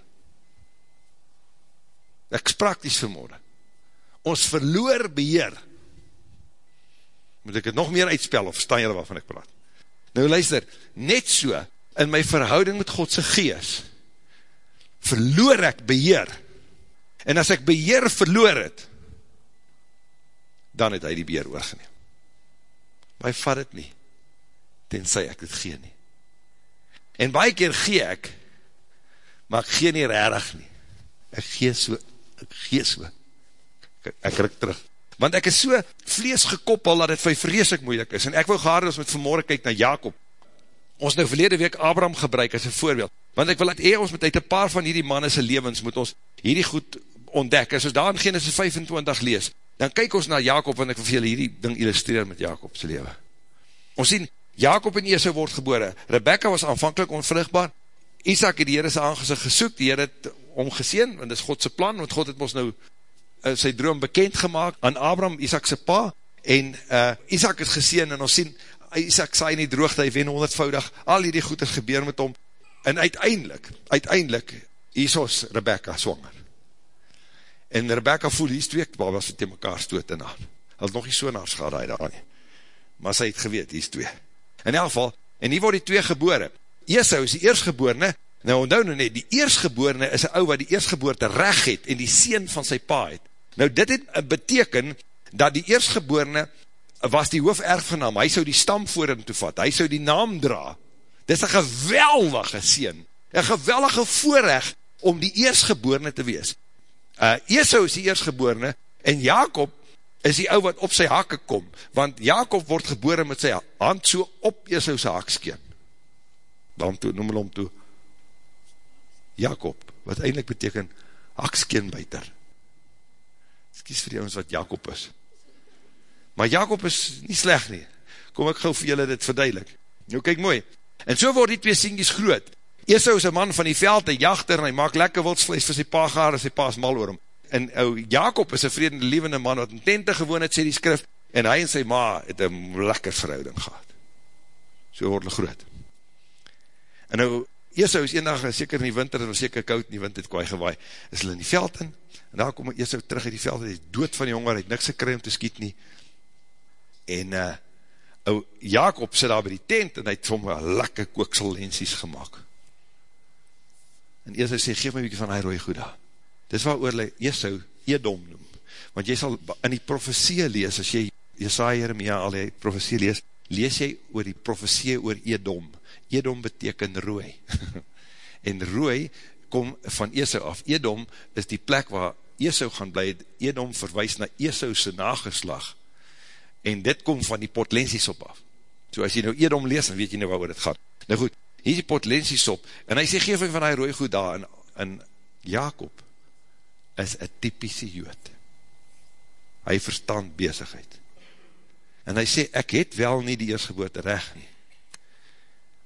Speaker 4: ek is praktisch vermoorde, ons verloor beheer, moet ek het nog meer uitspel, of staan jy waarvan ek praat, nou luister, net so, in my verhouding met Godse gees, verloor ek beheer, en as ek beheer verloor het, dan het hy die beheer oorgeneem, maar hy vat het nie, tenzij ek het gee nie, en baie keer gee ek, maar ek gee nie rarig nie, ek gee so, ek gee so, ek, ek ryk terug, want ek is so vlees gekoppel, dat het vir vreselik moeilik is, en ek wil gaar ons met vanmorgen kyk na Jacob, ons nou verlede week Abraham gebruik as een voorbeeld, want ek wil dat eer ons met uit een paar van hierdie mannes levens, moet ons hierdie goed ontdek, as ons daar in Genesis 25 lees, dan kyk ons na Jacob, want ek wil vir julle hierdie ding illustreer met Jacob's leven. Ons sien, Jacob en Esau word gebore, Rebecca was aanvankelijk onvrugbaar, Isaac het die Heere sy aangezicht gesoek, die Heere het omgeseen, want dit is Godse plan, want God het ons nou uh, sy droom bekend gemaakt aan Abraham, Isaac sy pa, en uh, Isaac het geseen, en ons sien, Isaac saai in die droogte, hy wen honderdvoudig, al die goed het gebeur met hom, en uiteindelik, uiteindelik, Isos Rebecca swanger. En Rebecca voel, die is twee babas wat in mekaar stoot en aan. Hy het nog nie so naars gehad, hy daar nie. Maar sy het geweet, die is twee. In elk geval, en hier word die twee gebore. Esau is die eerstgeborene, nou onthou nou net, die eerstgeborene is een ou wat die eerstgeboorte recht het, en die sien van sy pa het. Nou dit het beteken, dat die eerstgeborene was die hooferfgenaam, hy sou die stam voor hem toevat, hy sou die naam dra, dit is een geweldige sien, een geweldige voorrecht om die eerstgeborene te wees. Uh, Esau is die eerstgeborene, en Jacob is die ou wat op sy hakke kom, want Jacob word gebore met sy hand so op Esau sy hakskeen. Dan toe, noem hulle om toe, Jacob, wat eindelijk beteken, hakskeenbuiter. Kies vir die ons wat Jacob is. Maar Jacob is nie sleg nie. Kom ek gauw vir julle dit verduidelik. Nou kyk mooi. En so word die twee sienkies groot. Esau is een man van die veld, een jachter, en hy maak lekker wildsvlees vir sy pa gaar, en sy pa is mal oor hom. En ou Jacob is een vredende levende man, wat in tente gewoon het, sê die skrif, en hy en sy ma het een lekker verhouding gehad. So word hulle groot. En nou, Esau is een dag, seker in die winter, het was seker koud, in die wind het kwaai gewaai, is hulle in die veld in, en daar kom Esau terug in die veld, hy is dood van die honger, hy het niks gekry om te skiet nie, en uh, ou Jacob sit daar by die tent en hy het vir hom lekker kooksellensies gemaakt. En Esau sê, geef my bykie van hy rooie goed daar. Dis waar oorle Esau Edom noem. Want jy sal in die profesie lees, as jy Jesaja Jeremia al die profesie lees, lees jy oor die profesie oor Edom. Edom beteken rooi. (laughs) en rooi kom van Esau af. Edom is die plek waar Esau gaan bly. Edom verwijs na Esau sy nageslag en dit kom van die potlensies op af. So as jy nou Edom lees, dan weet jy nou waar dit gaat. Nou goed, hier is die potlensies op, en hy sê, geef my van die rooie goed daar, en, en Jacob is een typische jood. Hy verstand bezigheid. En hy sê, ek het wel nie die eersgeboorte recht nie.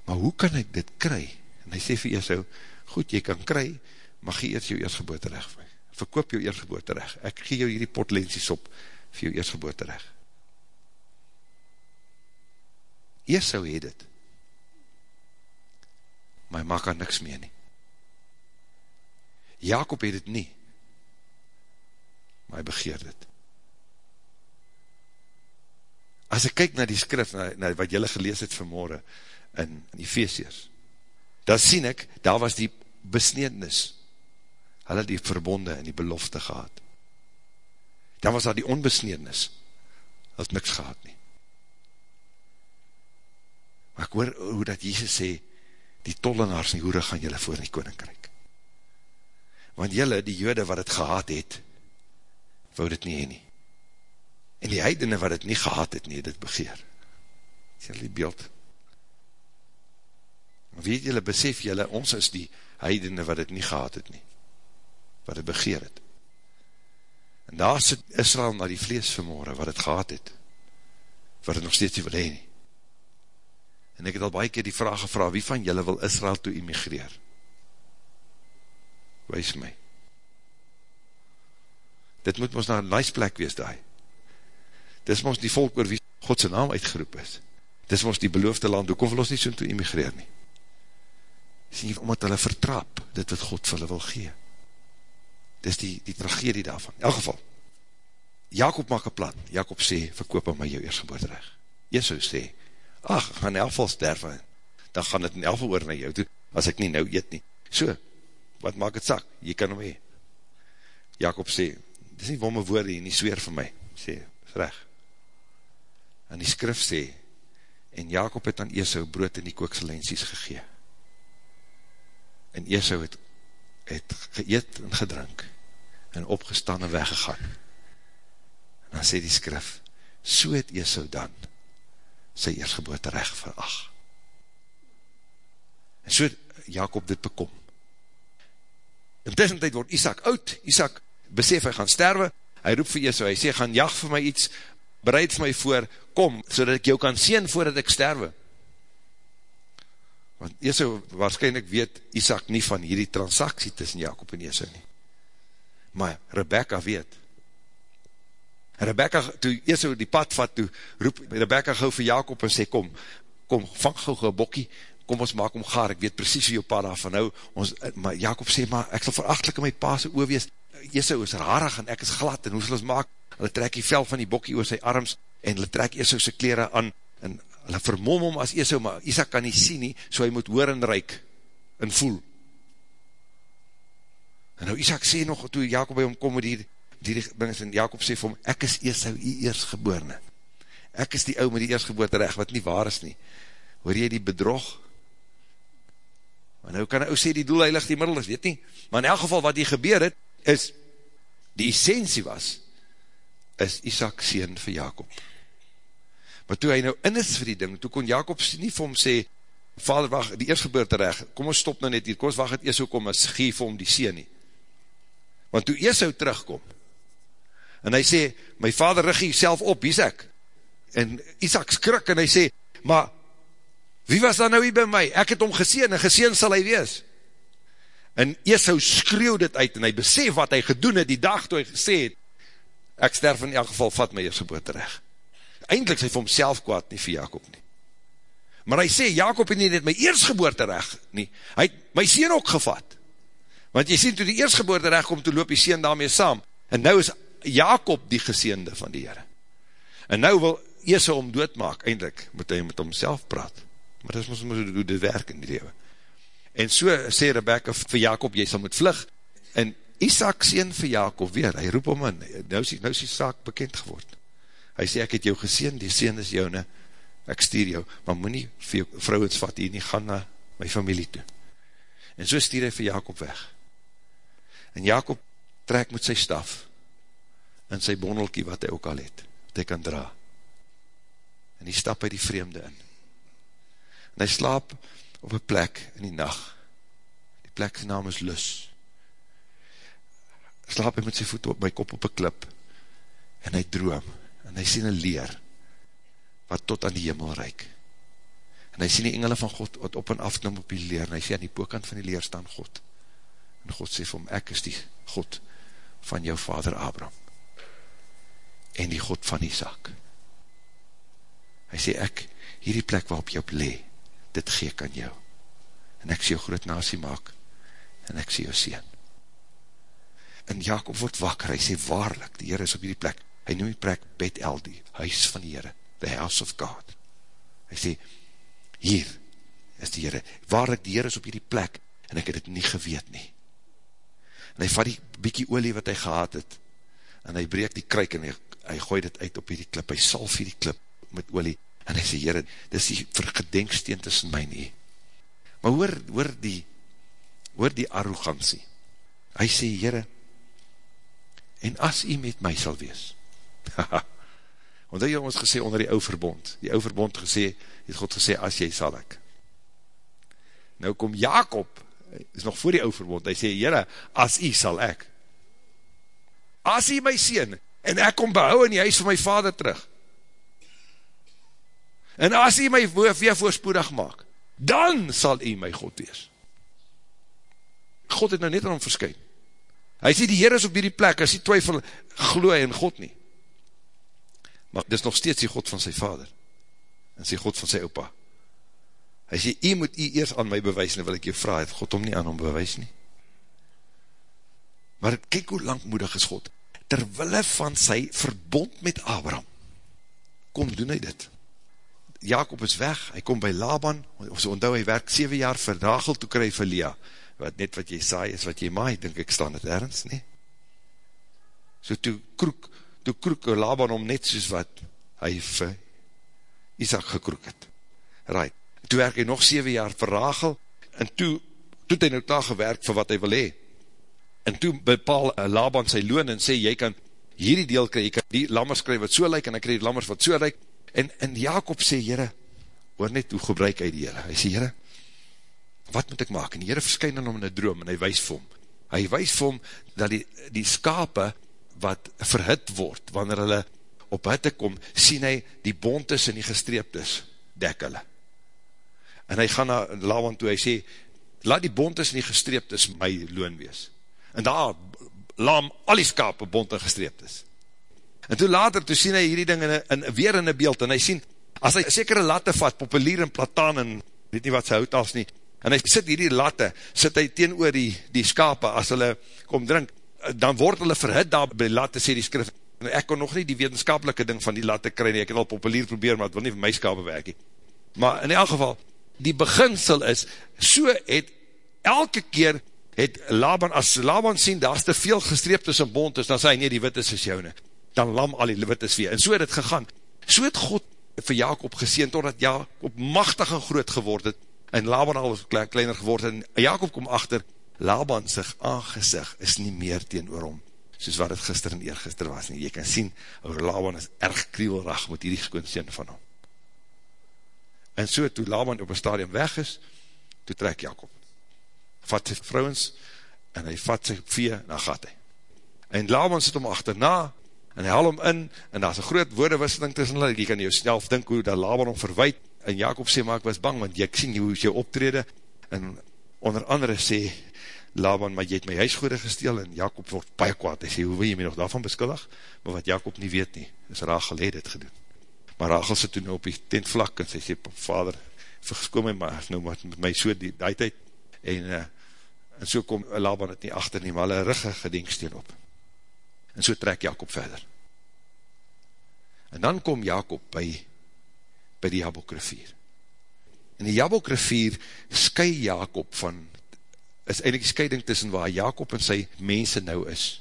Speaker 4: Maar hoe kan ek dit kry? En hy sê vir Esau, goed, jy kan kry, maar gee eers jou eersgeboorte recht vir. Verkoop jou eersgeboorte recht. Ek gee jou hierdie potlensies op vir jou eersgeboorte recht. Esau het het, maar hy maak aan niks meer nie. Jacob het het nie, maar hy begeer dit. As ek kyk na die skrif, na, na wat jylle gelees het vanmorgen in, in Ephesians, dan sien ek, daar was die besneednis, hulle die verbonde en die belofte gehad. Dan was daar die onbesneednis, hulle het niks gehad nie. Maar ek hoor hoe dat Jesus sê, die tollenaars en hoere gaan jylle voor in die koninkryk. Want jylle, die jode wat het gehad het, wou dit nie heen nie. En die heidene wat het nie gehad het nie, dit begeer. Sien die beeld? Weet jylle, besef jylle, ons is die heidene wat het nie gehad het nie. Wat het begeer het. En daar sit Israel na die vlees vanmorgen, wat het gehad het. Wat het nog steeds nie wil heen nie. En ek het al baie keer die vraag gevraag, wie van jylle wil Israel toe immigreer? Wees my. Dit moet ons na een nice plek wees daai. Dit is ons die volk oor wie Godse naam uitgeroep is. Dit is ons die beloofde land, hoekom wil ons nie so toe immigreer nie? Sien, omdat hulle vertrap, dit wat God vir hulle wil gee. Dit is die, die tragedie daarvan. In elk geval, Jacob maak een plan. Jacob sê, verkoop my jou eersgeboorterecht. Jesu sê, ach, gaan in elk geval sterven, dan gaan het in elk geval oor na jou toe, as ek nie nou eet nie. So, wat maak het sak? Jy kan hom hee. Jacob sê, dit is nie womme woorde hier, nie sweer vir my. Sê, is recht. En die skrif sê, en Jacob het aan Esau brood in die kookselensies gegee. En Esau het, het geëet en gedrink, en opgestaan en weggegaan. En dan sê die skrif, so het Esau dan, sy eersgeboorte recht verag. En so Jacob dit bekom. In tussentijd word Isaac oud, Isaac besef hy gaan sterwe, hy roep vir Esau, hy sê, gaan jag vir my iets, bereid vir my voor, kom, so ek jou kan sien voordat ek sterwe. Want Esau waarschijnlijk weet Isaac nie van hierdie transaksie tussen Jacob en Esau nie. Maar Rebecca weet, Rebecca, toe Esau die pad vat, toe roep Rebecca gauw vir Jacob en sê, kom, kom, vang gauw gauw bokkie, kom ons maak om gaar, ek weet precies wie jou pa daarvan hou, ons, maar Jacob sê, maar ek sal verachtelijk in my pa sy oor wees, Esau is rarig en ek is glad, en hoe sal ons maak, hulle trek die vel van die bokkie oor sy arms, en hulle trek Esau sy kleren aan, en hulle vermom om as Esau, maar Isaac kan nie sien nie, so hy moet hoor en reik, en voel. En nou Isaac sê nog, toe Jacob by hom kom met die, die dinges, en Jacob sê vir hom, ek is Esau, jy eersgeborene. Ek is die ou met die eersgeboorte recht, wat nie waar is nie. Hoor jy die bedrog? Maar nou kan hy ou sê, die doel heilig die middel is, weet nie. Maar in elk geval, wat hier gebeur het, is, die essentie was, is Isaac sien vir Jacob. Maar toe hy nou in is vir die ding, toe kon Jacob nie vir hom sê, vader, wacht, die eersgeboorte recht, kom ons stop nou net hier, kom ons wacht het eers ook om, as gee vir hom die sien nie. Want toe Esau terugkom, en hy sê, my vader rig jy self op, wie is ek? En Isaac skrik en hy sê, maar, wie was dan nou hier by my? Ek het hom geseen, en geseen sal hy wees. En Esau skreeuw dit uit, en hy besef wat hy gedoen het, die dag toe hy gesê het, ek sterf in elk geval, vat my eersgeboorte recht. Eindelijk sê hy vir homself kwaad nie, vir Jacob nie. Maar hy sê, Jacob het nie net my eersgeboorte recht nie, hy het my sien ook gevat. Want jy sien, toe die eersgeboorte recht kom, toe loop die sien daarmee saam, en nou is Jacob die geseende van die Heere. En nou wil Esau om doodmaak, eindelijk moet hy met homself praat. Maar dis moet hoe dit werk in die lewe. En so sê Rebecca vir Jacob, jy sal moet vlug. En Isaac sien vir Jacob weer, hy roep hom in, nou is, nou is die saak bekend geword. Hy sê, ek het jou geseen, die seen is jou, ne, ek stuur jou, maar moet nie vir jou vrouwens vat hier nie, gaan na my familie toe. En so stuur hy vir Jacob weg. En Jacob trek met sy staf, in sy bondelkie wat hy ook al het, wat hy kan dra. En hy stap by die vreemde in. En hy slaap op een plek in die nacht. Die plek sy naam is Lus. Slaap hy met sy voet op my kop op een klip, en hy droom, en hy sien een leer, wat tot aan die hemel reik. En hy sien die engele van God, wat op en af klim op die leer, en hy sê aan die boekant van die leer staan God. En God sê vir hom, ek is die God van jou vader Abraham en die God van Isaac. Hy sê ek, hierdie plek waarop jy op le, dit gee ek aan jou. En ek sê jou groot nasie maak, en ek sê jou sien. En Jacob word wakker, hy sê waarlik, die Heer is op hierdie plek, hy noem die plek Bet Eldi, huis van die Heer, the house of God. Hy sê, hier is die Heer, waarlik die Heer is op hierdie plek, en ek het het nie geweet nie. En hy vat die bykie olie wat hy gehad het, en hy breek die kruik, en hy, hy gooi dit uit op hierdie klip, hy salf hierdie klip met olie, en hy sê, Heere, dit is die vergedenksteen tussen my nie. Maar hoor, hoor die, hoor die arrogantie. Hy sê, Heere, en as u met my sal wees, (laughs) want hy ons gesê onder die ou verbond, die ou verbond gesê, het God gesê, as jy sal ek. Nou kom Jacob, is nog voor die ou verbond, hy sê, Heere, as u sal ek. As u my sien, en ek kom behou in die huis van my vader terug, en as u my weer voorspoedig maak, dan sal u my God wees. God het nou net aan hom verskyn. Hy sê die Heer is op die plek, hy twyfel, glo hy in God nie. Maar dit is nog steeds die God van sy vader, en sy God van sy opa. Hy sê, jy moet jy eers aan my bewys, en wil ek jy vraag, het God om nie aan hom bewys nie. Maar kyk hoe langmoedig is God, terwille van sy verbond met Abraham, kom doen hy dit. Jacob is weg, hy kom by Laban, of so onthou, hy werk 7 jaar vir Rachel, toe kry vir Lea, wat net wat jy saai is wat jy maai, denk ek staan het ergens, nie? So toe kroek, toe kroek Laban om net soos wat hy vir Isaac gekroek het. Right. Toe werk hy nog 7 jaar vir Rachel, en toe, toe het hy nou klaar gewerk vir wat hy wil hee. En toe bepaal Laban sy loon en sê, jy kan hierdie deel kry, jy kan die lammers kry wat so lyk, en hy kry die lammers wat so lyk, En, en Jacob sê, Heere, hoor net hoe gebruik hy die Heere. Hy sê, Heere, wat moet ek maak? En die Heere verskyn in hom in een droom en hy wees vir hom. Hy wees vir hom dat die, die skape wat verhit word, wanneer hulle op hitte kom, sien hy die bontes en die gestreeptes, dek hulle. En hy gaan na Lawan toe, hy sê, laat die bontes en die gestreeptes my loon wees. En daar, laam al die skape bont en gestreeptes. En toe later, toe sien hy hierdie ding in, in, weer in een beeld, en hy sien, as hy sekere latte vat, populier en plataan, en weet nie wat sy hout als nie, en hy sit hierdie latte, sit hy teen oor die, die skape, as hulle kom drink, dan word hulle verhit daar by latte, sê die skrif, en ek kon nog nie die wetenskapelike ding van die latte kry nie, ek het al populier probeer, maar het wil nie vir my skape werk nie. Maar in elk geval, die beginsel is, so het elke keer het Laban, as Laban sien, daar is te veel gestreep tussen bond, dan sê hy, nee, die wit is is jou nie dan lam al die levites weer. En so het het gegaan. So het God vir Jacob geseen, totdat Jacob machtig en groot geword het, en Laban al kleiner geword het, en Jacob kom achter, Laban sig aangezig is nie meer teen oor hom, soos wat het gister en eergister was nie. Jy kan sien, Laban is erg krielrag met hierdie skoonseen van hom. En so, toe Laban op een stadium weg is, toe trek Jacob. Vat sy vrouwens, en hy vat sy vee, en dan gaat hy. En Laban sit om achterna, en hy haal hom in, en daar is een groot woordewisseling tussen hulle, jy kan jou self dink hoe dat Laban hom verwijt, en Jacob sê, maar ek was bang, want jy sien hoe is jou optrede, en onder andere sê Laban, maar jy het my huisgoede gesteel, en Jacob word baie kwaad, hy sê, hoe wil jy my nog daarvan beskuldig? Maar wat Jacob nie weet nie, is Rachel het het gedoen. Maar Rachel sit toen op die tent vlak, en sy sê, vader, verskoon my maar, nou met my so die, die tijd, en, uh, en so kom Laban het nie achter nie, maar hulle rugge gedenksteen op. En so trek Jacob verder. En dan kom Jacob by, by die Jabok rivier. En die Jabok rivier sky Jacob van, is eindelijk die scheiding tussen waar Jacob en sy mense nou is,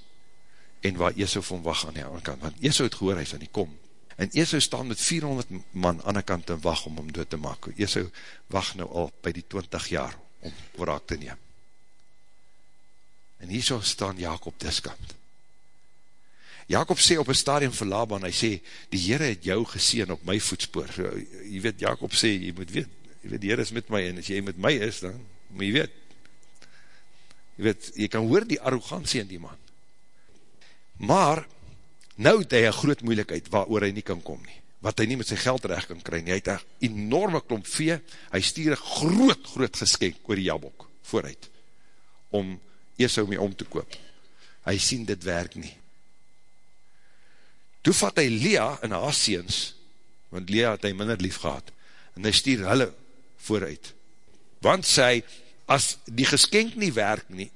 Speaker 4: en waar Esau van wacht aan die andere kant. Want Esau het gehoor, hy is aan die kom. En Esau staan met 400 man aan die kant en wacht om hom dood te maak. Esau wacht nou al by die 20 jaar om wraak te neem. En hier so staan Jacob diskant. Jacob sê op een stadium vir Laban, hy sê, die Heere het jou geseen op my voetspoor. Jy weet, Jacob sê, jy moet weet, jy weet, die Heere is met my, en as jy met my is, dan moet jy weet. Jy weet, jy kan hoor die arrogantie in die man. Maar, nou het hy een groot moeilikheid, waar hy nie kan kom nie. Wat hy nie met sy geld recht kan kry nie. Hy het een enorme klomp vee, hy stier een groot, groot geskenk oor die jabok, vooruit, om Esau mee om te koop. Hy sien dit werk nie Toe vat hy Lea en haar seens, want Lea het hy minder lief gehad, en hy stuur hulle vooruit. Want sê hy, as die geskenk nie werk nie,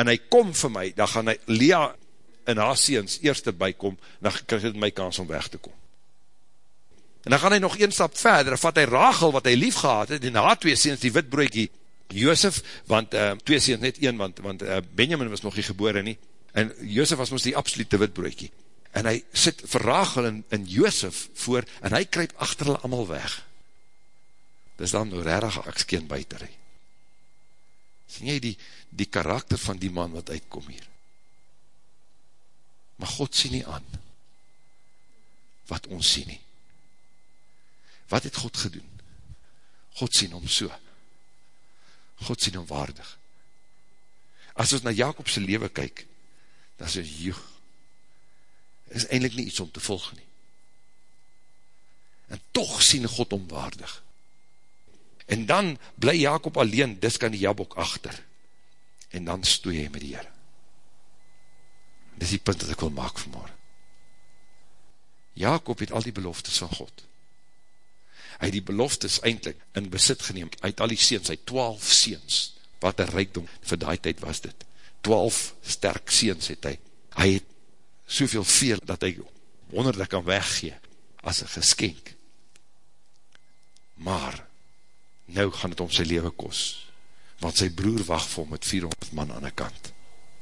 Speaker 4: en hy kom vir my, dan gaan hy Lea en haar seens eerst erbij kom, dan krijg hy my kans om weg te kom. En dan gaan hy nog een stap verder, vat hy Rachel, wat hy lief gehad het, en haar twee seens, die witbroekie, Jozef, want uh, twee seens net een, want, want uh, Benjamin was nog nie gebore nie, en Jozef was ons die absolute witbroekie. En hy sit vir Rachel en, en Jozef voor, en hy kryp achter hulle allemaal weg. Dis dan nou rarig akskeen buiter hy. Sien jy die, die karakter van die man wat uitkom hier? Maar God sien nie aan wat ons sien nie. Wat het God gedoen? God sien om so. God sien om waardig. As ons na Jacobse leven kyk, dan is ons joeg. is eindelijk nie iets om te volg nie. En toch sien God om waardig. En dan bly Jacob alleen, dis kan die jabok achter. En dan stoei hy met die Heere. Dis die punt dat ek wil maak vanmorgen. Jacob het al die beloftes van God. Hy het die beloftes eindelijk in besit geneem. Hy het al die seens, hy het twaalf seens. Wat een rijkdom vir die tijd was dit. Twaalf sterk seens het hy. Hy het soveel veel dat hy honderde kan weggee as een geskenk. Maar, nou gaan het om sy leven kos. Want sy broer wacht vir hom met 400 man aan die kant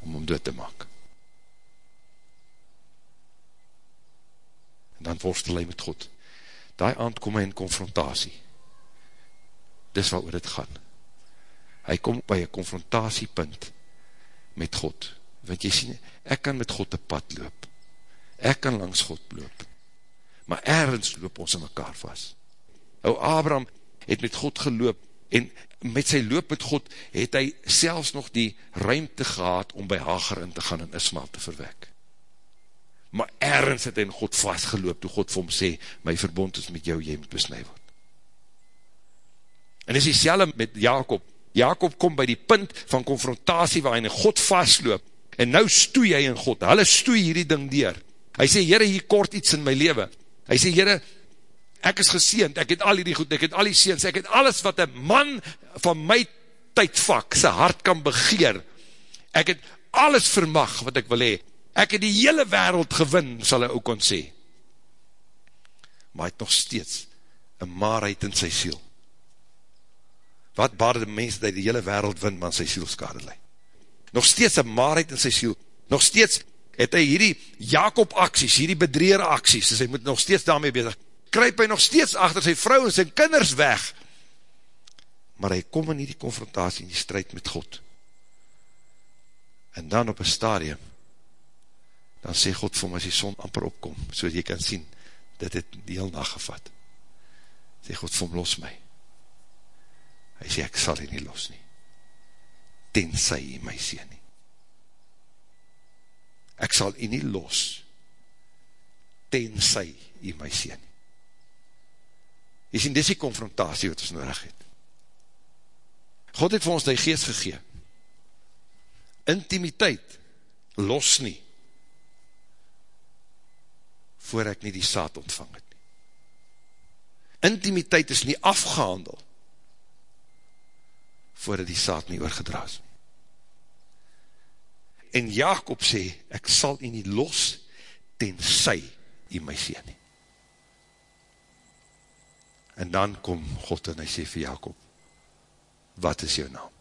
Speaker 4: om hom dood te maak. dan worstel hy met God. Daai aand kom hy in confrontatie. Dis wat oor dit gaan. Hy kom by een confrontatiepunt met God. Want jy sien, ek kan met God een pad loop. Ek kan langs God loop. Maar ergens loop ons in mekaar vast. O Abraham het met God geloop en met sy loop met God het hy selfs nog die ruimte gehad om by Hager in te gaan en Ismael te verwek maar ergens het hy in God vastgeloop, toe God vir hom sê, my verbond is met jou, jy moet besnui word. En is die selle met Jacob, Jacob kom by die punt van confrontatie, waar hy in God vastloop, en nou stoei hy in God, hulle stoei hierdie ding dier, hy sê, jyre, hier kort iets in my leven, hy sê, jyre, ek is geseend, ek het al hierdie goed, ek het al die seens, ek het alles wat een man van my tydvak, sy hart kan begeer, ek het alles vermag wat ek wil hee, ek het die hele wereld gewin, sal hy ook kon sê. Maar hy het nog steeds een maarheid in sy siel. Wat baar die mens dat hy die hele wereld win, maar sy siel skade leid. Nog steeds een maarheid in sy siel. Nog steeds het hy hierdie Jacob acties, hierdie bedreer acties, dus hy moet nog steeds daarmee bezig. Kryp hy nog steeds achter sy vrou en sy kinders weg. Maar hy kom in die confrontatie, in die strijd met God. En dan op een stadium, dan sê God vir my, as die son amper opkom, so jy kan sien, dit het die heel nacht gevat. Sê God vir my, los my. Hy sê, ek sal hy nie los nie. Tenzij hy my sê nie. Ek sal hy nie los, tenzij hy my sê nie. Jy sien, dis die confrontatie wat ons nodig het. God het vir ons die geest gegeen. Intimiteit, los nie voor ek nie die saad ontvang het nie. Intimiteit is nie afgehandel, voordat die saad nie oorgedraas nie. En Jacob sê, ek sal jy nie los, ten sy jy my sê nie. En dan kom God en hy sê vir Jacob, wat is jou naam?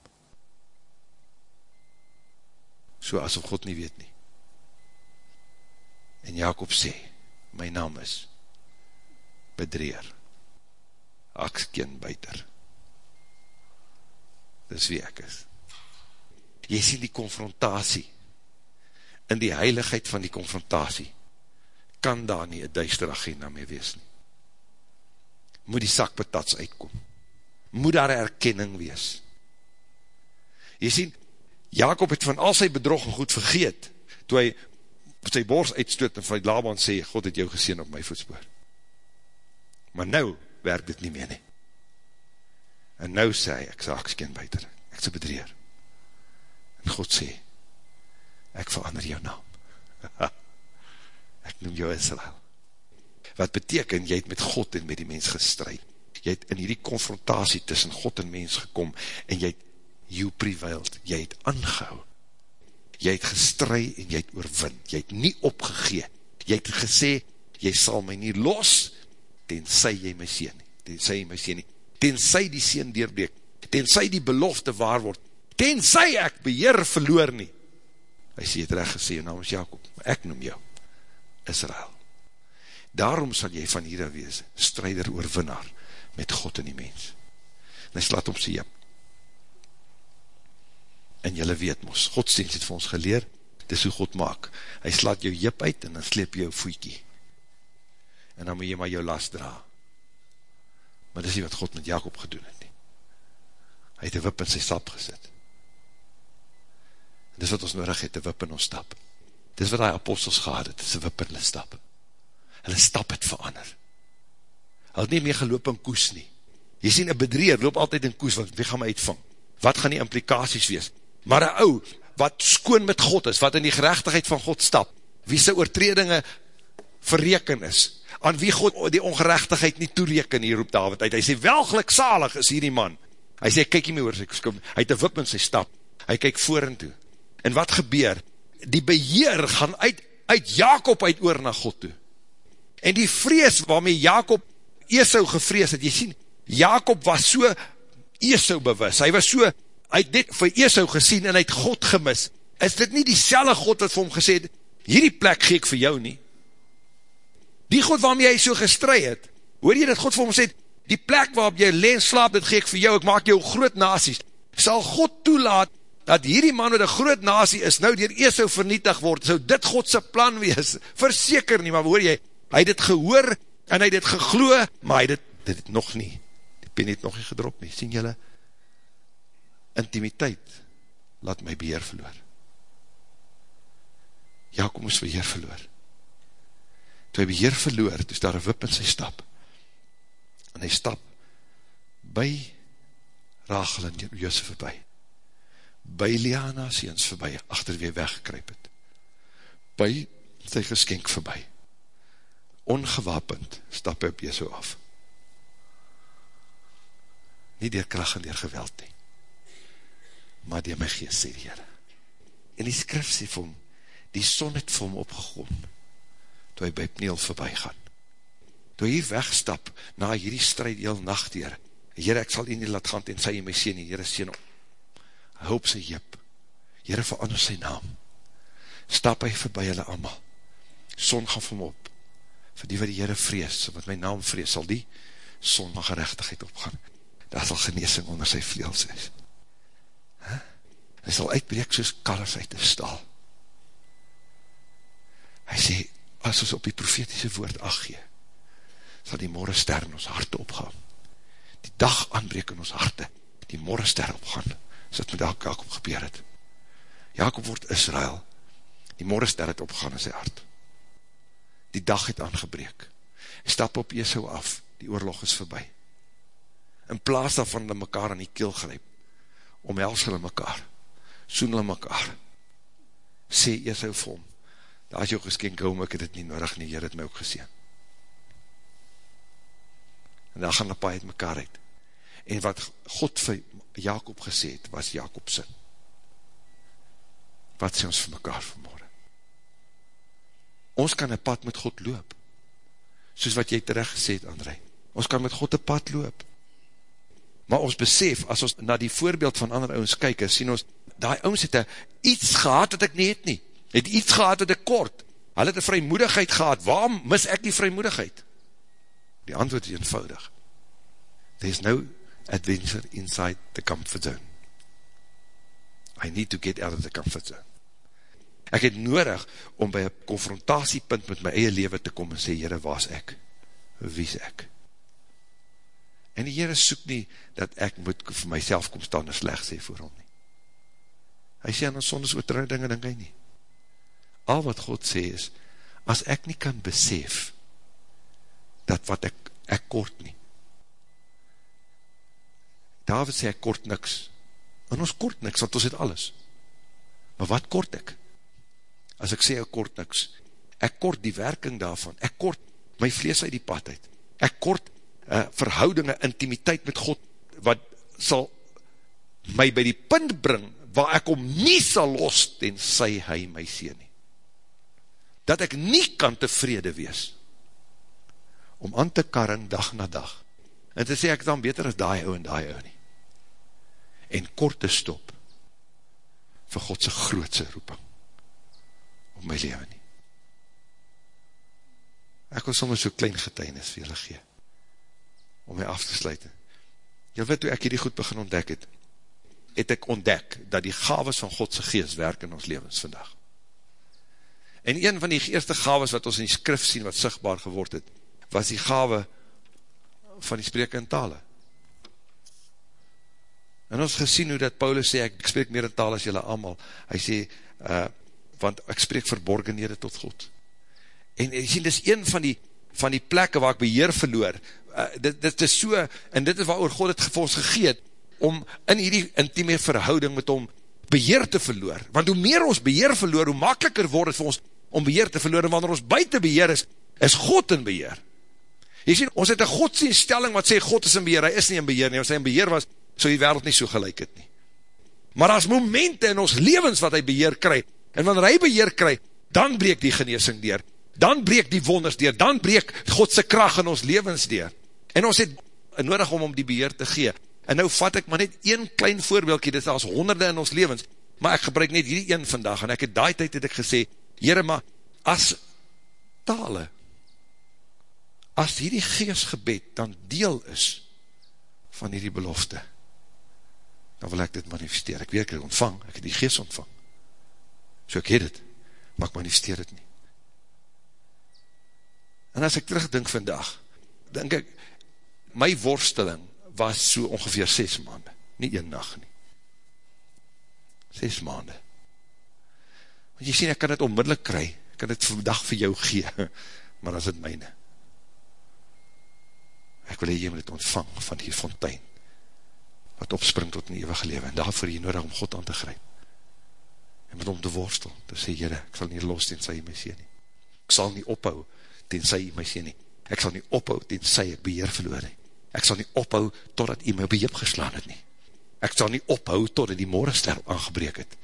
Speaker 4: So asof God nie weet nie. En Jacob sê, my naam is bedreer. Akskeen buiter. Dis wie ek is. Jy sien die confrontatie in die heiligheid van die confrontatie kan daar nie een duister agenda mee wees nie. Moet die sak patats uitkom. Moet daar erkenning wees. Jy sien Jacob het van al sy bedrog en goed vergeet toe hy sy bors uitstoot en van Laban sê, God het jou geseen op my voetspoor. Maar nou werk dit nie meer nie. En nou sê hy, ek sê, ek skien buiten, ek sê bedreer. En God sê, ek verander jou naam. (laughs) ek noem jou Israel. Wat beteken, jy het met God en met die mens gestrijd. jy het in hierdie confrontatie tussen God en mens gekom, en jy het, you prevailed, jy het aangehou, jy het gestry en jy het oorwin, jy het nie opgegee, jy het gesê, jy sal my nie los, tenzij jy my sien, tenzij jy my sien nie, tenzij die sien deurbreek, tenzij die belofte waar word, tenzij ek beheer verloor nie, hy sê het recht gesê, naam is Jacob, ek noem jou, Israel, daarom sal jy van hierin wees, strijder oorwinnaar, met God en die mens, en hy slaat om sy jyp, en jylle weet mos, godsdienst het vir ons geleer, dis hoe God maak, hy slaat jou jip uit, en dan sleep jou voetjie, en dan moet jy maar jou last dra, maar dis nie wat God met Jacob gedoen het nie, hy het die wip in sy stap gesit, en dis wat ons nodig het, die wip in ons stap, dis wat die apostels gehad het, dis die wip in hulle stap, hulle stap het verander, hy het nie meer geloop in koes nie, jy sien, een bedreer loop altyd in koes, want wie gaan my uitvang, wat gaan die implikaties wees, maar een ou, wat skoon met God is, wat in die gerechtigheid van God stap, wie sy oortredinge verreken is, aan wie God die ongerechtigheid nie toereken, hier roep David uit, hy sê, wel gelukzalig is hier die man, hy sê, kyk nie meer oor sy skom, hy het een wip in sy stap, hy kyk voor en toe, en wat gebeur, die beheer gaan uit, uit Jacob uit oor na God toe, en die vrees waarmee Jacob Esau gevrees het, jy sien, Jacob was so Esau bewus, hy was so hy het dit vir Esau gesien en hy het God gemis, is dit nie die selle God wat vir hom gesê het, hierdie plek gee ek vir jou nie, die God waarmee hy so gestry het, hoor jy dat God vir hom sê, die plek waarop jy leen slaap, dit gee ek vir jou, ek maak jou groot nasies, sal God toelaat, dat hierdie man wat een groot nasie is, nou dier Esau vernietig word, sou dit Godse plan wees, (laughs) verseker nie, maar hoor jy, hy het het gehoor, en hy het het gegloe, maar hy het dit het nog nie, die pen het nog nie gedrop nie, sien jylle, intimiteit laat my beheer verloor. Jacob moes beheer verloor. Toe hy beheer verloor, toe is daar een wip in sy stap. En hy stap by Rachel en Josef voorbij. By Liana seens voorbij, achter weer weggekryp het. By sy geskenk voorbij. Ongewapend stap hy op Jesu af. Nie dier kracht en dier geweld nie maar die my geest, sê die Heere. En die skrif sê vir hom, die son het vir hom opgegom, toe hy by Pneel voorbij gaan. Toe hy wegstap, na hierdie strijd heel nacht, Heere, Heere, ek sal nie laat gaan, en sy in my sê nie, Heere, nou, hy hoop sy jip, Heere, verander sy naam, stap hy voorbij hulle allemaal, son gaan vir hom op, vir die wat die Heere vrees, wat my naam vrees, sal die son van gerechtigheid opgaan, daar sal geneesing onder sy vleels is hy sal uitbreek soos kalfs uit die stal. Hy sê, as ons op die profetiese woord aggee, sal die morgenster in ons harte opgaan. Die dag aanbreek in ons harte, die morgenster opgaan, so het met Jacob gebeur het. Jacob word Israel, die morgenster het opgaan in sy hart. Die dag het aangebreek. Hy stap op Jesu af, die oorlog is voorbij. In plaas daarvan hulle mekaar aan die keel grijp, omhels hulle mekaar, soen hulle mekaar, sê eers ou vir hom, daar is jou geskenk, hou ek het het nie nodig nie, hier het my ook geseen. En daar gaan die paai het mekaar uit. En wat God vir Jacob gesê het, was Jacob sin. Wat sê ons vir mekaar vanmorgen? Ons kan een pad met God loop, soos wat jy terecht gesê het, André. Ons kan met God een pad loop, maar ons besef, as ons na die voorbeeld van ander ouwens kyk, sien ons, die ouwens het iets gehad wat ek nie het nie, het iets gehad wat ek kort, hulle het een vrymoedigheid gehad, waarom mis ek die vrymoedigheid? Die antwoord is eenvoudig, there is no adventure inside the comfort zone. I need to get out of the comfort zone. Ek het nodig om by een confrontatiepunt met my eie leven te kom en sê, Heere, waar is ek? Wie is ek? En die Heere soek nie, dat ek moet vir myself kom staan en slecht sê voor hom nie. Hy sê aan ons sondes oortredinge ding hy nie. Al wat God sê is, as ek nie kan besef, dat wat ek, ek kort nie. David sê, ek kort niks. En ons kort niks, want ons het alles. Maar wat kort ek? As ek sê, ek kort niks. Ek kort die werking daarvan. Ek kort my vlees uit die pad uit. Ek kort uh, verhouding, een intimiteit met God, wat sal my by die punt bring, waar ek om nie sal los, ten sy hy my sien nie. Dat ek nie kan tevrede wees, om aan te karren dag na dag, en te sê ek dan beter as daai ou en daai ou nie, en kort te stop, vir Godse grootse roeping, op my leven nie. Ek wil soms so klein getuinis vir julle gee, om my af te sluiten. Jy weet hoe ek hierdie goed begin ontdek het, het ek ontdek, dat die gaves van Godse geest werk in ons levens vandag. En een van die eerste gaves wat ons in die skrif sien, wat sigtbaar geword het, was die gave van die spreke in tale. En ons gesien hoe dat Paulus sê, ek spreek meer in tale as julle allemaal. Hy sê, uh, want ek spreek verborgenhede tot God. En jy sien, dit is een van die, van die plekke waar ek beheer verloor. Uh, dit, dit is so, en dit is waar God het vir ons gegeet, om in hierdie intieme verhouding met hom beheer te verloor. Want hoe meer ons beheer verloor, hoe makkeliker word het vir ons om beheer te verloor, en wanneer ons buiten beheer is, is God in beheer. Jy sien, ons het een godsdienstelling wat sê God is in beheer, hy is nie in beheer nie, as hy in beheer was, so die wereld nie so gelijk het nie. Maar as momente in ons levens wat hy beheer kry, en wanneer hy beheer kry, dan breek die geneesing deur, dan breek die wonders deur, dan breek Godse kracht in ons levens deur. En ons het nodig om om die beheer te gee. En nou vat ek maar net een klein voorbeeldje, dit is honderde in ons levens, maar ek gebruik net hierdie een vandag, en ek het daai tyd het ek gesê, Heere, maar as tale, as hierdie geestgebed dan deel is van hierdie belofte, dan wil ek dit manifesteer. Ek weet, ek het ontvang, ek het die geest ontvang. So ek het het, maar ek manifesteer het nie. En as ek terugdink vandag, denk ek, my worsteling was so ongeveer 6 maanden, nie een nacht nie. 6 maanden. Want jy sien, ek kan dit onmiddellik kry, ek kan dit vandag vir jou gee, (laughs) maar as het myne. Ek wil jy moet het ontvang van die fontein, wat opspring tot in eeuwige leven, en daarvoor jy nodig om God aan te grijp, en met om te worstel, te sê, Heere, ek sal nie los tenzij jy my sê nie, ek sal nie ophou tenzij jy my sê nie, ek sal nie ophou tenzij ek beheer verloor nie, ek sal nie ophou totdat jy my beheer geslaan het nie, ek sal nie ophou totdat die morgenster aangebreek het,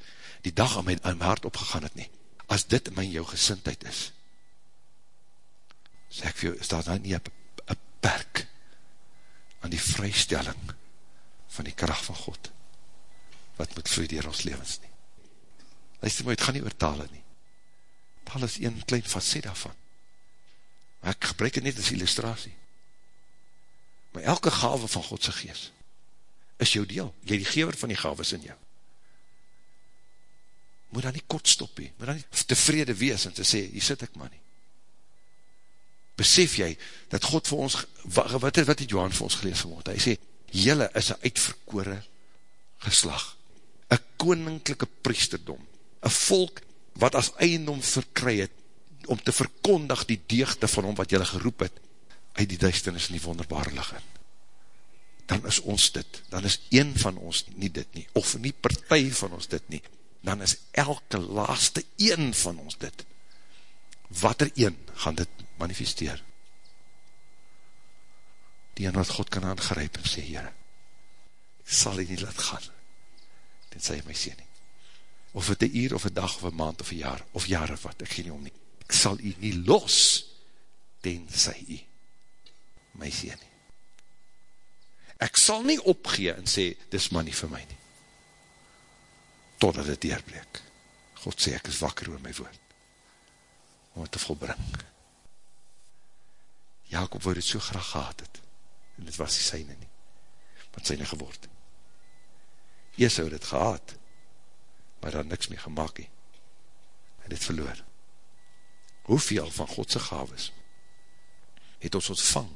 Speaker 4: die dag aan my, aan my hart opgegaan het nie, as dit my jou gesintheid is, sê ek vir jou, is daar nou nie een perk aan die vrystelling van die kracht van God, wat moet vloei dier ons levens nie. Luister my, het gaan nie oor tale nie. Tale is een klein facet daarvan. Maar ek gebruik het net as illustratie. Maar elke gave van Godse geest is jou deel. Jy die gever van die gaves in jou. Moet dan nie kort stop hee. Moet dan nie tevrede wees en te sê, hier sit ek maar nie. Besef jy, dat God vir ons, wat, wat het Johan vir ons gelees vanmorgen? Hy sê, jylle is een uitverkore geslag, een koninklijke priesterdom, een volk wat as eiendom verkry het, om te verkondig die deegte van hom wat jylle geroep het, uit die duisternis in die wonderbare lig in. Dan is ons dit, dan is een van ons nie dit nie, of nie partij van ons dit nie, dan is elke laaste een van ons dit. Wat er een gaan dit manifesteer? die een wat God kan aangryp en sê, Heere, sal hy nie laat gaan, dit sê hy my sê nie. Of het een uur, of een dag, of een maand, of een jaar, of jaar of wat, ek gee nie om nie. Ek sal hy nie los, ten sê hy my sê nie. Ek sal nie opgee en sê, dis maar nie vir my nie. Totdat het deurbreek. God sê, ek is wakker oor my woord. Om het te volbring. Jacob wou dit so graag gehad het en dit was die syne nie, wat syne geword. Ees hou dit gehad, maar daar niks mee gemaakt nie, en dit verloor. Hoeveel van Godse gaves het ons ontvang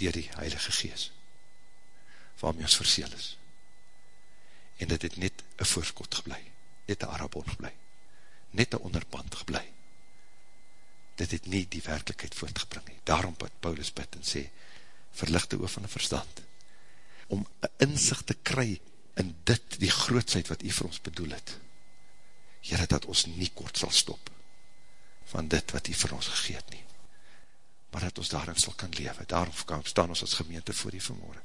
Speaker 4: dier die Heilige Gees, waarmee ons verseel is, en dit het net een voorskot geblei, net een Arabon geblei, net een onderpand geblei, dit het nie die werkelijkheid voortgebring nie. Daarom wat Paulus bid en sê, verlichte oor van die verstand, om een inzicht te kry in dit, die grootsheid wat hy vir ons bedoel het. Heere, dat ons nie kort sal stop van dit wat hy vir ons gegeet nie. Maar dat ons daarin sal kan lewe, daarom kan staan ons as gemeente voor die vanmorgen.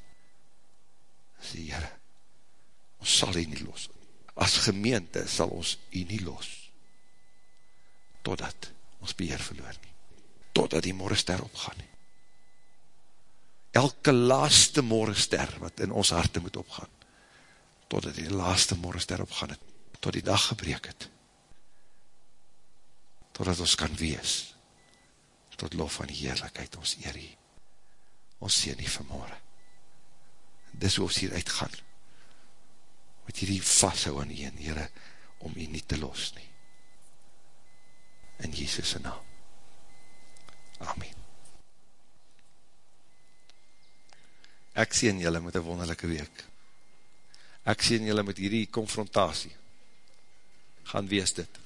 Speaker 4: Sê, Heere, ons sal hy nie los. As gemeente sal ons hy nie los, totdat ons beheer verloor nie, totdat die morgenster opgaan nie. Elke laaste morgenster wat in ons harte moet opgaan, totdat die laaste morgenster opgaan het, tot die dag gebreek het, totdat ons kan wees, tot lof van heerlijkheid, ons eerie, ons sê nie vanmorgen. Dis hoe ons hier uitgaan, met hierdie vasthou aan die een, Heere, om jy nie te los nie. In Jesus' naam. Amen. Ek sien julle met een wonderlijke week. Ek sien julle met hierdie confrontatie. Gaan wees dit.